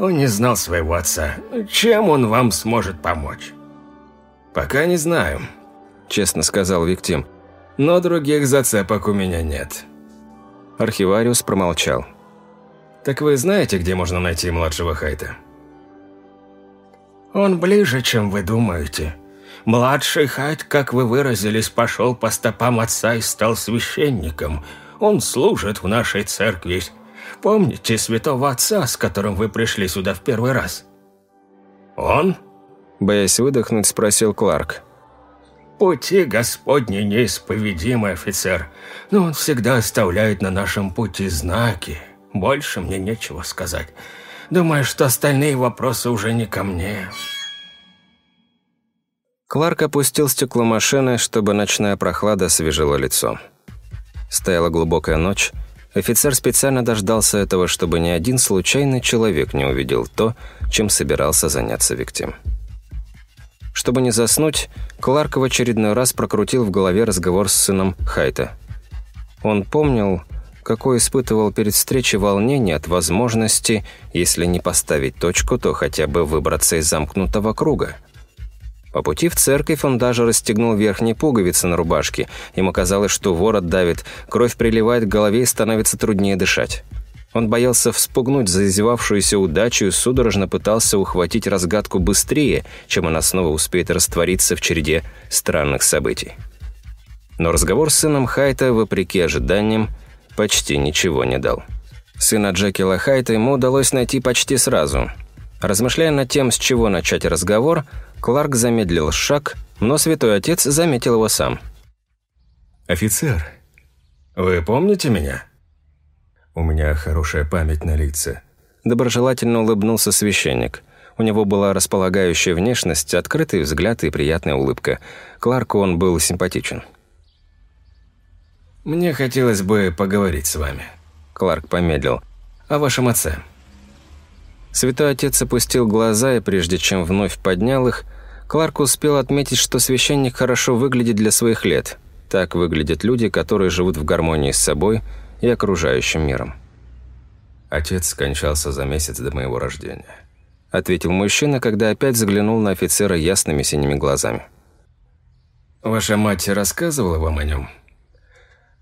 Он не знал своего отца. Чем он вам сможет помочь?» «Пока не знаю», – честно сказал Виктим. «Но других зацепок у меня нет». Архивариус промолчал. «Так вы знаете, где можно найти младшего Хайта?» «Он ближе, чем вы думаете. Младший Хайт, как вы выразились, пошел по стопам отца и стал священником. Он служит в нашей церкви. Помните святого отца, с которым вы пришли сюда в первый раз?» «Он?» Боясь выдохнуть, спросил Кларк. «Пути Господни неисповедимый офицер, но он всегда оставляет на нашем пути знаки. Больше мне нечего сказать. Думаю, что остальные вопросы уже не ко мне». Кларк опустил стекло машины, чтобы ночная прохлада освежила лицо. Стояла глубокая ночь. Офицер специально дождался этого, чтобы ни один случайный человек не увидел то, чем собирался заняться Виктим. Чтобы не заснуть, Кларк в очередной раз прокрутил в голове разговор с сыном Хайта. Он помнил, какой испытывал перед встречей волнение от возможности, если не поставить точку, то хотя бы выбраться из замкнутого круга. По пути в церковь он даже расстегнул верхние пуговицы на рубашке. Ему казалось, что ворот давит, кровь приливает к голове и становится труднее дышать. Он боялся вспугнуть зазевавшуюся удачу и судорожно пытался ухватить разгадку быстрее, чем она снова успеет раствориться в череде странных событий. Но разговор с сыном Хайта, вопреки ожиданиям, почти ничего не дал. Сына Джекила Хайта ему удалось найти почти сразу. Размышляя над тем, с чего начать разговор, Кларк замедлил шаг, но святой отец заметил его сам. «Офицер, вы помните меня?» «У меня хорошая память на лица». Доброжелательно улыбнулся священник. У него была располагающая внешность, открытый взгляд и приятная улыбка. Кларку он был симпатичен. «Мне хотелось бы поговорить с вами», – Кларк помедлил, – «о вашем отце». Святой отец опустил глаза, и прежде чем вновь поднял их, Кларк успел отметить, что священник хорошо выглядит для своих лет. Так выглядят люди, которые живут в гармонии с собой – и окружающим миром. «Отец скончался за месяц до моего рождения», – ответил мужчина, когда опять заглянул на офицера ясными синими глазами. «Ваша мать рассказывала вам о нем?»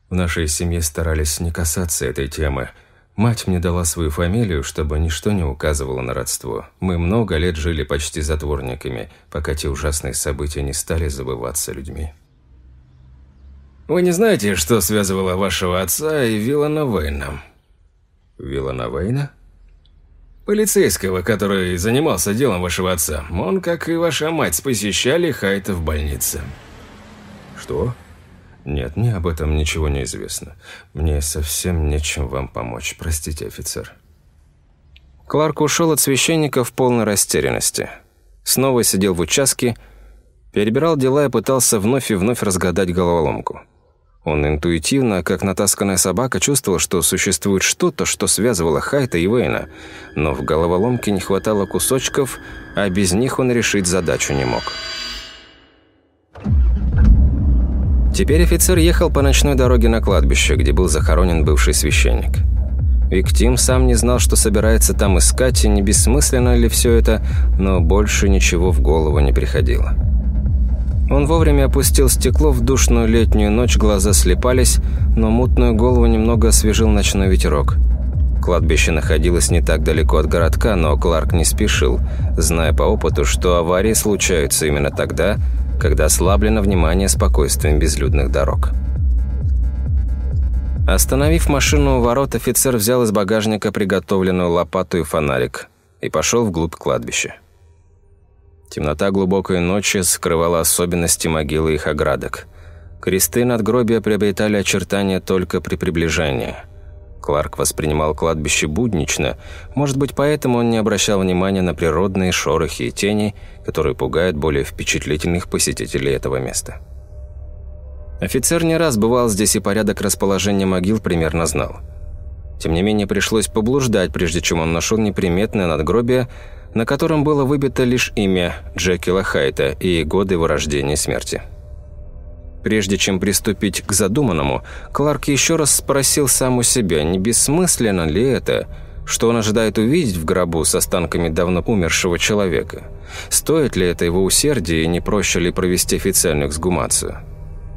В нашей семье старались не касаться этой темы. Мать мне дала свою фамилию, чтобы ничто не указывало на родство. Мы много лет жили почти затворниками, пока те ужасные события не стали забываться людьми. Вы не знаете, что связывало вашего отца и Виллана Вейна? Виллана Вейна? Полицейского, который занимался делом вашего отца. Он, как и ваша мать, посещали Хайта в больнице. Что? Нет, мне об этом ничего не известно. Мне совсем нечем вам помочь. Простите, офицер. Кларк ушел от священника в полной растерянности. Снова сидел в участке, перебирал дела и пытался вновь и вновь разгадать головоломку. Он интуитивно, как натасканная собака, чувствовал, что существует что-то, что связывало Хайта и Вейна, но в головоломке не хватало кусочков, а без них он решить задачу не мог. Теперь офицер ехал по ночной дороге на кладбище, где был захоронен бывший священник. Виктим сам не знал, что собирается там искать, и не бессмысленно ли все это, но больше ничего в голову не приходило. Он вовремя опустил стекло в душную летнюю ночь, глаза слепались, но мутную голову немного освежил ночной ветерок. Кладбище находилось не так далеко от городка, но Кларк не спешил, зная по опыту, что аварии случаются именно тогда, когда ослаблено внимание спокойствием безлюдных дорог. Остановив машину у ворот, офицер взял из багажника приготовленную лопату и фонарик и пошел вглубь кладбища. Темнота глубокой ночи скрывала особенности могилы их оградок. Кресты надгробия приобретали очертания только при приближении. Кларк воспринимал кладбище буднично, может быть, поэтому он не обращал внимания на природные шорохи и тени, которые пугают более впечатлительных посетителей этого места. Офицер не раз бывал здесь и порядок расположения могил примерно знал. Тем не менее, пришлось поблуждать, прежде чем он нашел неприметное надгробие, на котором было выбито лишь имя Джекила Хайта и годы его рождения и смерти. Прежде чем приступить к задуманному, Кларк еще раз спросил сам у себя, не бессмысленно ли это Что он ожидает увидеть в гробу с останками давно умершего человека? Стоит ли это его усердие и не проще ли провести официальную эксгумацию?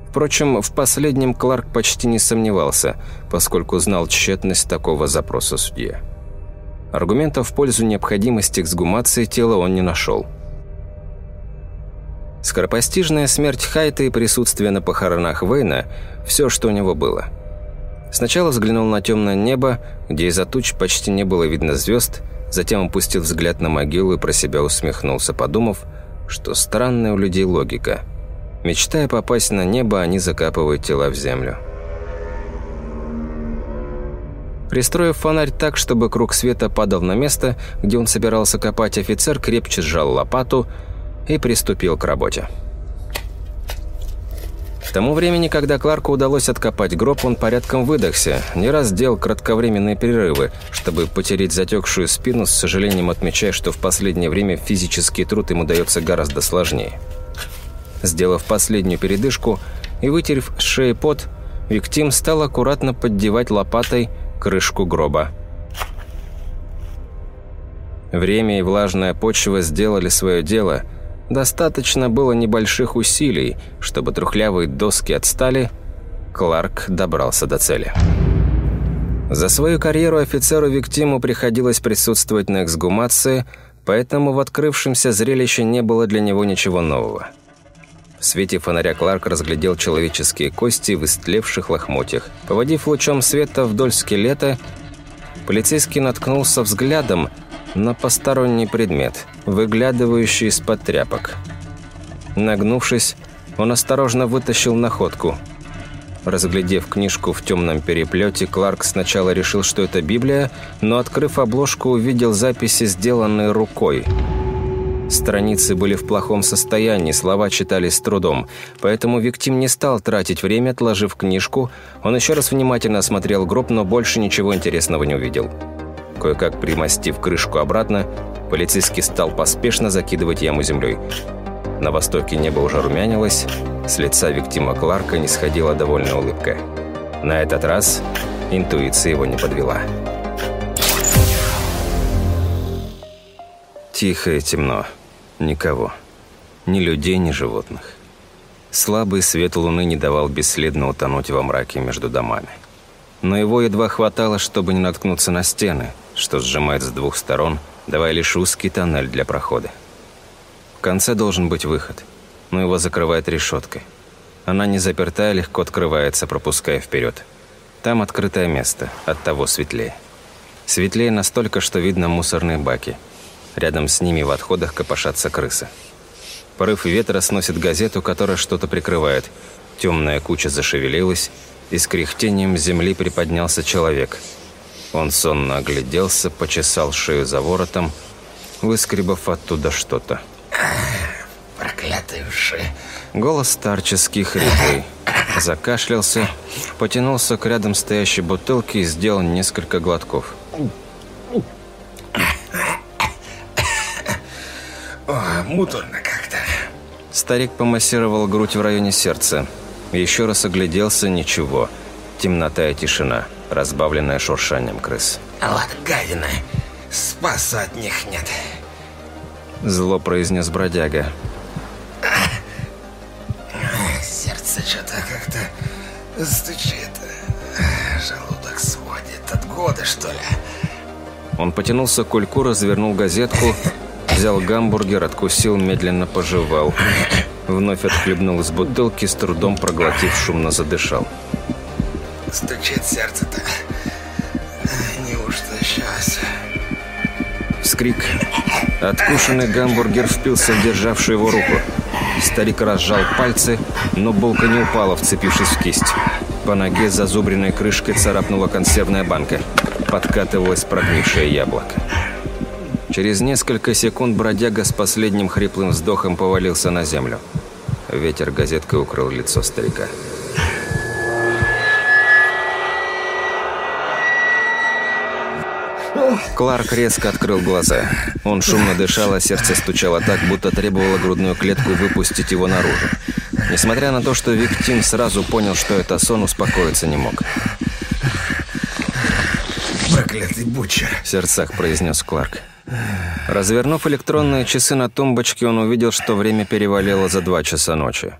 Впрочем, в последнем Кларк почти не сомневался, поскольку знал тщетность такого запроса судье. Аргументов в пользу необходимости эксгумации тела он не нашел. Скоропостижная смерть Хайта и присутствие на похоронах Вейна – все, что у него было. Сначала взглянул на темное небо, где из-за туч почти не было видно звезд, затем опустил взгляд на могилу и про себя усмехнулся, подумав, что странная у людей логика. Мечтая попасть на небо, они закапывают тела в землю. Пристроив фонарь так, чтобы круг света падал на место, где он собирался копать, офицер крепче сжал лопату и приступил к работе. К тому времени, когда Кларку удалось откопать гроб, он порядком выдохся, не раз делал кратковременные перерывы, чтобы потереть затекшую спину, с сожалением отмечая, что в последнее время физический труд ему дается гораздо сложнее. Сделав последнюю передышку и вытерев с шеи пот, Виктим стал аккуратно поддевать лопатой крышку гроба. Время и влажная почва сделали свое дело. Достаточно было небольших усилий, чтобы трухлявые доски отстали. Кларк добрался до цели. За свою карьеру офицеру Виктиму приходилось присутствовать на эксгумации, поэтому в открывшемся зрелище не было для него ничего нового. В свете фонаря Кларк разглядел человеческие кости в истлевших лохмотьях. Поводив лучом света вдоль скелета, полицейский наткнулся взглядом на посторонний предмет, выглядывающий из-под тряпок. Нагнувшись, он осторожно вытащил находку. Разглядев книжку в темном переплете, Кларк сначала решил, что это Библия, но, открыв обложку, увидел записи, сделанные рукой – Страницы были в плохом состоянии, слова читались с трудом, поэтому Виктим не стал тратить время, отложив книжку. Он еще раз внимательно осмотрел гроб, но больше ничего интересного не увидел. Кое-как примостив крышку обратно, полицейский стал поспешно закидывать яму землей. На востоке небо уже румянилось, с лица Виктима Кларка не сходила довольная улыбка. На этот раз интуиция его не подвела. Тихо и темно. Никого. Ни людей, ни животных. Слабый свет луны не давал бесследно утонуть во мраке между домами. Но его едва хватало, чтобы не наткнуться на стены, что сжимает с двух сторон, давая лишь узкий тоннель для прохода. В конце должен быть выход, но его закрывает решеткой. Она не запертая, легко открывается, пропуская вперед. Там открытое место, от того светлее. Светлее настолько, что видно мусорные баки – Рядом с ними в отходах копошатся крысы. Порыв ветра сносит газету, которая что-то прикрывает. Темная куча зашевелилась, и с кряхтением земли приподнялся человек. Он сонно огляделся, почесал шею за воротом, выскребав оттуда что-то. «Проклятые уши!» Голос старческий хриплый. Закашлялся, потянулся к рядом стоящей бутылке и сделал несколько глотков. О, муторно как-то. Старик помассировал грудь в районе сердца. Еще раз огляделся – ничего. Темнота и тишина, разбавленная шуршанием крыс. Вот гадина. Спаса от них нет. Зло произнес бродяга. Сердце что-то как-то стучит. Желудок сводит. От года, что ли? Он потянулся к кульку, развернул газетку Взял гамбургер, откусил, медленно пожевал. Вновь отхлебнул из бутылки, с трудом проглотив, шумно задышал. Стучит сердце-то. Неужто сейчас? Вскрик. Откушенный гамбургер впился в державшую его руку. Старик разжал пальцы, но булка не упала, вцепившись в кисть. По ноге зазубренной крышкой царапнула консервная банка. Подкатывалось прогнившее яблоко. Через несколько секунд бродяга с последним хриплым вздохом повалился на землю. Ветер газеткой укрыл лицо старика. Кларк резко открыл глаза. Он шумно дышал, а сердце стучало так, будто требовало грудную клетку выпустить его наружу. Несмотря на то, что Виктим сразу понял, что это сон, успокоиться не мог. проклятый бучер!» В сердцах произнес Кларк. Развернув электронные часы на тумбочке, он увидел, что время перевалило за два часа ночи.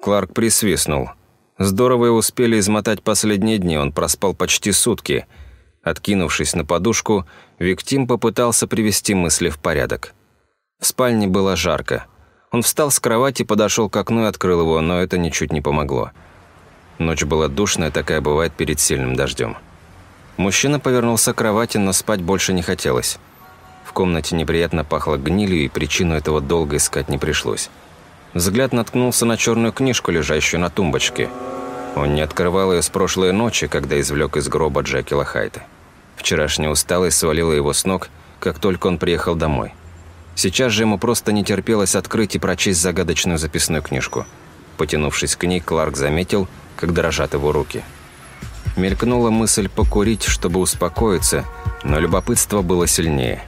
Кларк присвистнул. Здорово и успели измотать последние дни, он проспал почти сутки. Откинувшись на подушку, Виктим попытался привести мысли в порядок. В спальне было жарко. Он встал с кровати, подошел к окну и открыл его, но это ничуть не помогло. Ночь была душная, такая бывает перед сильным дождем. Мужчина повернулся к кровати, но спать больше не хотелось. В комнате неприятно пахло гнилью, и причину этого долго искать не пришлось. Взгляд наткнулся на черную книжку, лежащую на тумбочке. Он не открывал ее с прошлой ночи, когда извлек из гроба Джекила Хайта. Вчерашняя усталость свалила его с ног, как только он приехал домой. Сейчас же ему просто не терпелось открыть и прочесть загадочную записную книжку. Потянувшись к ней, Кларк заметил, как дрожат его руки. Мелькнула мысль покурить, чтобы успокоиться, но любопытство было сильнее.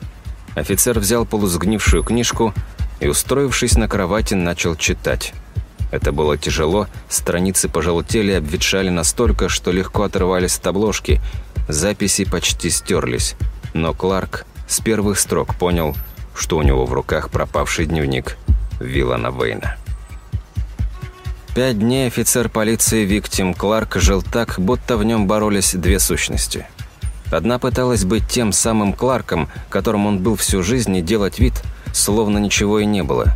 Офицер взял полусгнившую книжку и, устроившись на кровати, начал читать. Это было тяжело, страницы пожелтели и обветшали настолько, что легко отрывались от обложки, записи почти стерлись. Но Кларк с первых строк понял, что у него в руках пропавший дневник Виллана Вейна. Пять дней офицер полиции Виктим Кларк жил так, будто в нем боролись две сущности. Одна пыталась быть тем самым Кларком, которым он был всю жизнь, и делать вид, словно ничего и не было.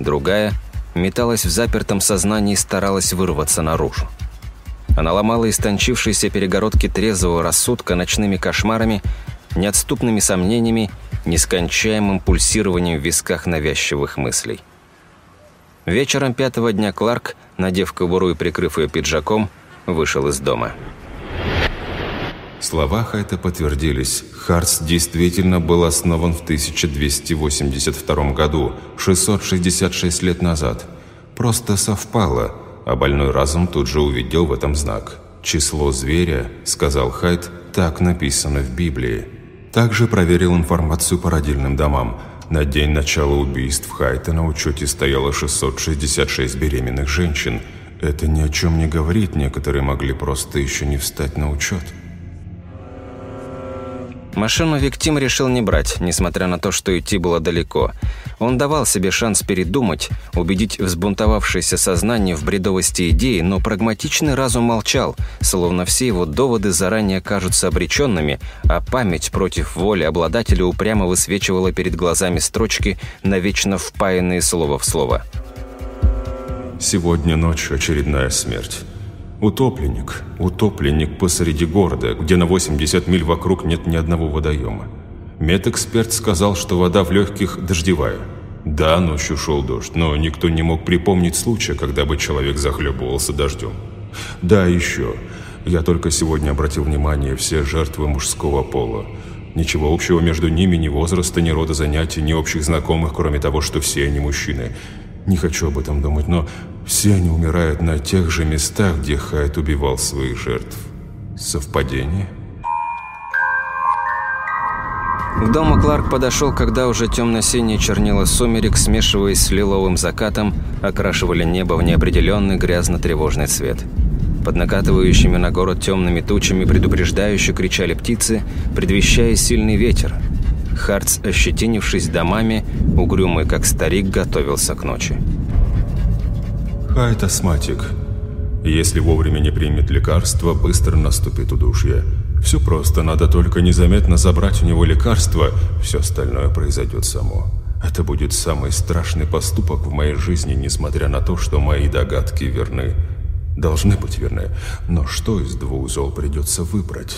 Другая металась в запертом сознании и старалась вырваться наружу. Она ломала истончившиеся перегородки трезвого рассудка ночными кошмарами, неотступными сомнениями, нескончаемым пульсированием в висках навязчивых мыслей. Вечером пятого дня Кларк, надев кобуру и прикрыв ее пиджаком, вышел из дома. Слова Хайта подтвердились. Хартс действительно был основан в 1282 году, 666 лет назад. Просто совпало, а больной разум тут же увидел в этом знак. «Число зверя», — сказал Хайт, — «так написано в Библии». Также проверил информацию по родильным домам — на день начала убийств Хайта на учете стояло 666 беременных женщин. Это ни о чем не говорит, некоторые могли просто еще не встать на учет. Машину Виктим решил не брать, несмотря на то, что идти было далеко. Он давал себе шанс передумать, убедить взбунтовавшееся сознание в бредовости идеи, но прагматичный разум молчал, словно все его доводы заранее кажутся обреченными, а память против воли обладателя упрямо высвечивала перед глазами строчки, навечно впаянные слово в слово. «Сегодня ночью очередная смерть». Утопленник. Утопленник посреди города, где на 80 миль вокруг нет ни одного водоема. Медэксперт сказал, что вода в легких дождевая. Да, ночью шел дождь, но никто не мог припомнить случая, когда бы человек захлебывался дождем. Да, еще. Я только сегодня обратил внимание, все жертвы мужского пола. Ничего общего между ними, ни возраста, ни рода занятий, ни общих знакомых, кроме того, что все они мужчины. Не хочу об этом думать, но все они умирают на тех же местах, где Хайт убивал своих жертв. Совпадение? К дому Кларк подошел, когда уже темно-синие чернила сумерек, смешиваясь с лиловым закатом, окрашивали небо в неопределенный грязно-тревожный цвет. Под накатывающими на город темными тучами предупреждающе кричали птицы, предвещая сильный ветер. Хартс, ощетинившись домами, угрюмый как старик, готовился к ночи. Хайт астматик. Если вовремя не примет лекарство, быстро наступит удушье. Все просто, надо только незаметно забрать у него лекарство, все остальное произойдет само. Это будет самый страшный поступок в моей жизни, несмотря на то, что мои догадки верны. Должны быть верны, но что из двух зол придется выбрать?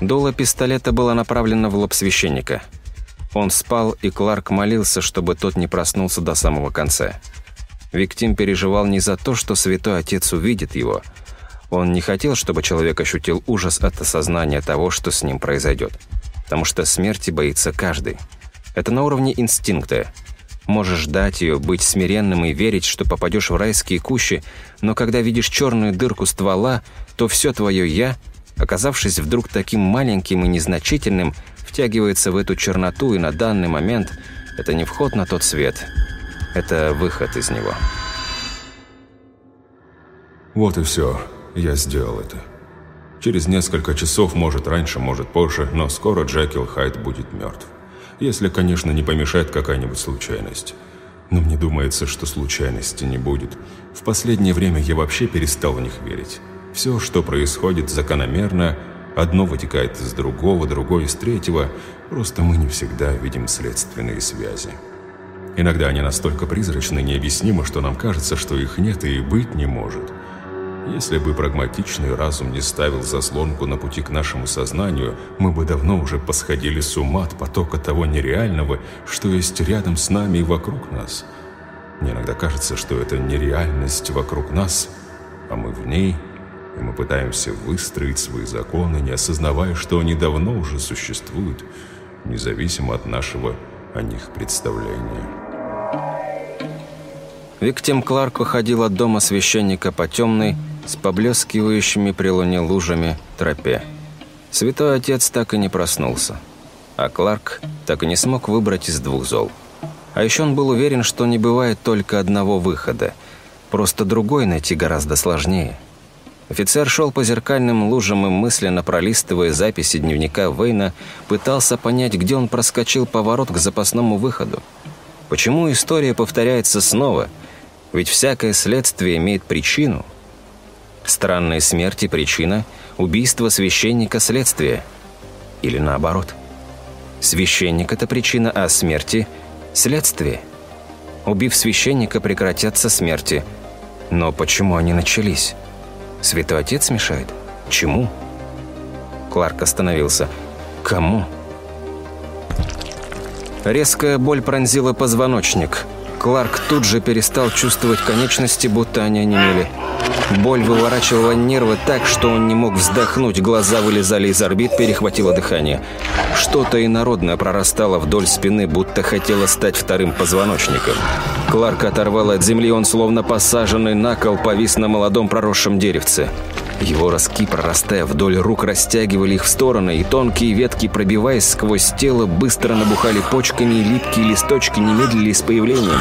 Дуло пистолета было направлено в лоб священника – он спал, и Кларк молился, чтобы тот не проснулся до самого конца. Виктим переживал не за то, что святой отец увидит его. Он не хотел, чтобы человек ощутил ужас от осознания того, что с ним произойдет. Потому что смерти боится каждый. Это на уровне инстинкта. Можешь ждать ее, быть смиренным и верить, что попадешь в райские кущи, но когда видишь черную дырку ствола, то все твое «я», оказавшись вдруг таким маленьким и незначительным, втягивается в эту черноту, и на данный момент это не вход на тот свет, это выход из него. Вот и все. Я сделал это. Через несколько часов, может раньше, может позже, но скоро Джекил Хайд будет мертв. Если, конечно, не помешает какая-нибудь случайность. Но мне думается, что случайности не будет. В последнее время я вообще перестал в них верить. Все, что происходит, закономерно, одно вытекает из другого, другое из третьего, просто мы не всегда видим следственные связи. Иногда они настолько призрачны необъяснимы, что нам кажется, что их нет и быть не может. Если бы прагматичный разум не ставил заслонку на пути к нашему сознанию, мы бы давно уже посходили с ума от потока того нереального, что есть рядом с нами и вокруг нас. Мне иногда кажется, что это нереальность вокруг нас, а мы в ней, и мы пытаемся выстроить свои законы, не осознавая, что они давно уже существуют, независимо от нашего о них представления. Виктим Кларк выходил от дома священника по темной, с поблескивающими при луне лужами тропе. Святой Отец так и не проснулся, а Кларк так и не смог выбрать из двух зол. А еще он был уверен, что не бывает только одного выхода, просто другой найти гораздо сложнее. Офицер шел по зеркальным лужам и мысленно пролистывая записи дневника Вейна, пытался понять, где он проскочил поворот к запасному выходу. Почему история повторяется снова? Ведь всякое следствие имеет причину – Странные смерти – причина, убийство священника – следствие. Или наоборот. Священник – это причина, а смерти – следствие. Убив священника, прекратятся смерти. Но почему они начались? Святой Отец мешает? Чему? Кларк остановился. Кому? Резкая боль пронзила позвоночник. Кларк тут же перестал чувствовать конечности, будто они онемели. Боль выворачивала нервы так, что он не мог вздохнуть, глаза вылезали из орбит, перехватило дыхание. Что-то инородное прорастало вдоль спины, будто хотело стать вторым позвоночником. Кларк оторвал от земли, он словно посаженный на кол повис на молодом проросшем деревце. Его ростки, прорастая вдоль рук, растягивали их в стороны, и тонкие ветки, пробиваясь сквозь тело, быстро набухали почками, и липкие листочки не медлили с появлением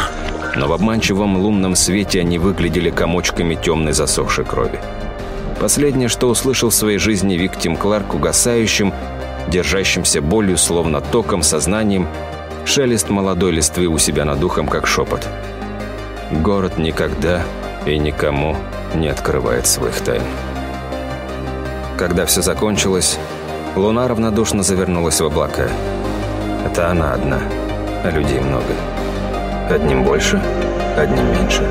но в обманчивом лунном свете они выглядели комочками темной засохшей крови. Последнее, что услышал в своей жизни Виктим Кларк угасающим, держащимся болью, словно током, сознанием, шелест молодой листвы у себя над духом, как шепот. Город никогда и никому не открывает своих тайн. Когда все закончилось, луна равнодушно завернулась в облака. Это она одна, а людей много. Одним больше, одним меньше.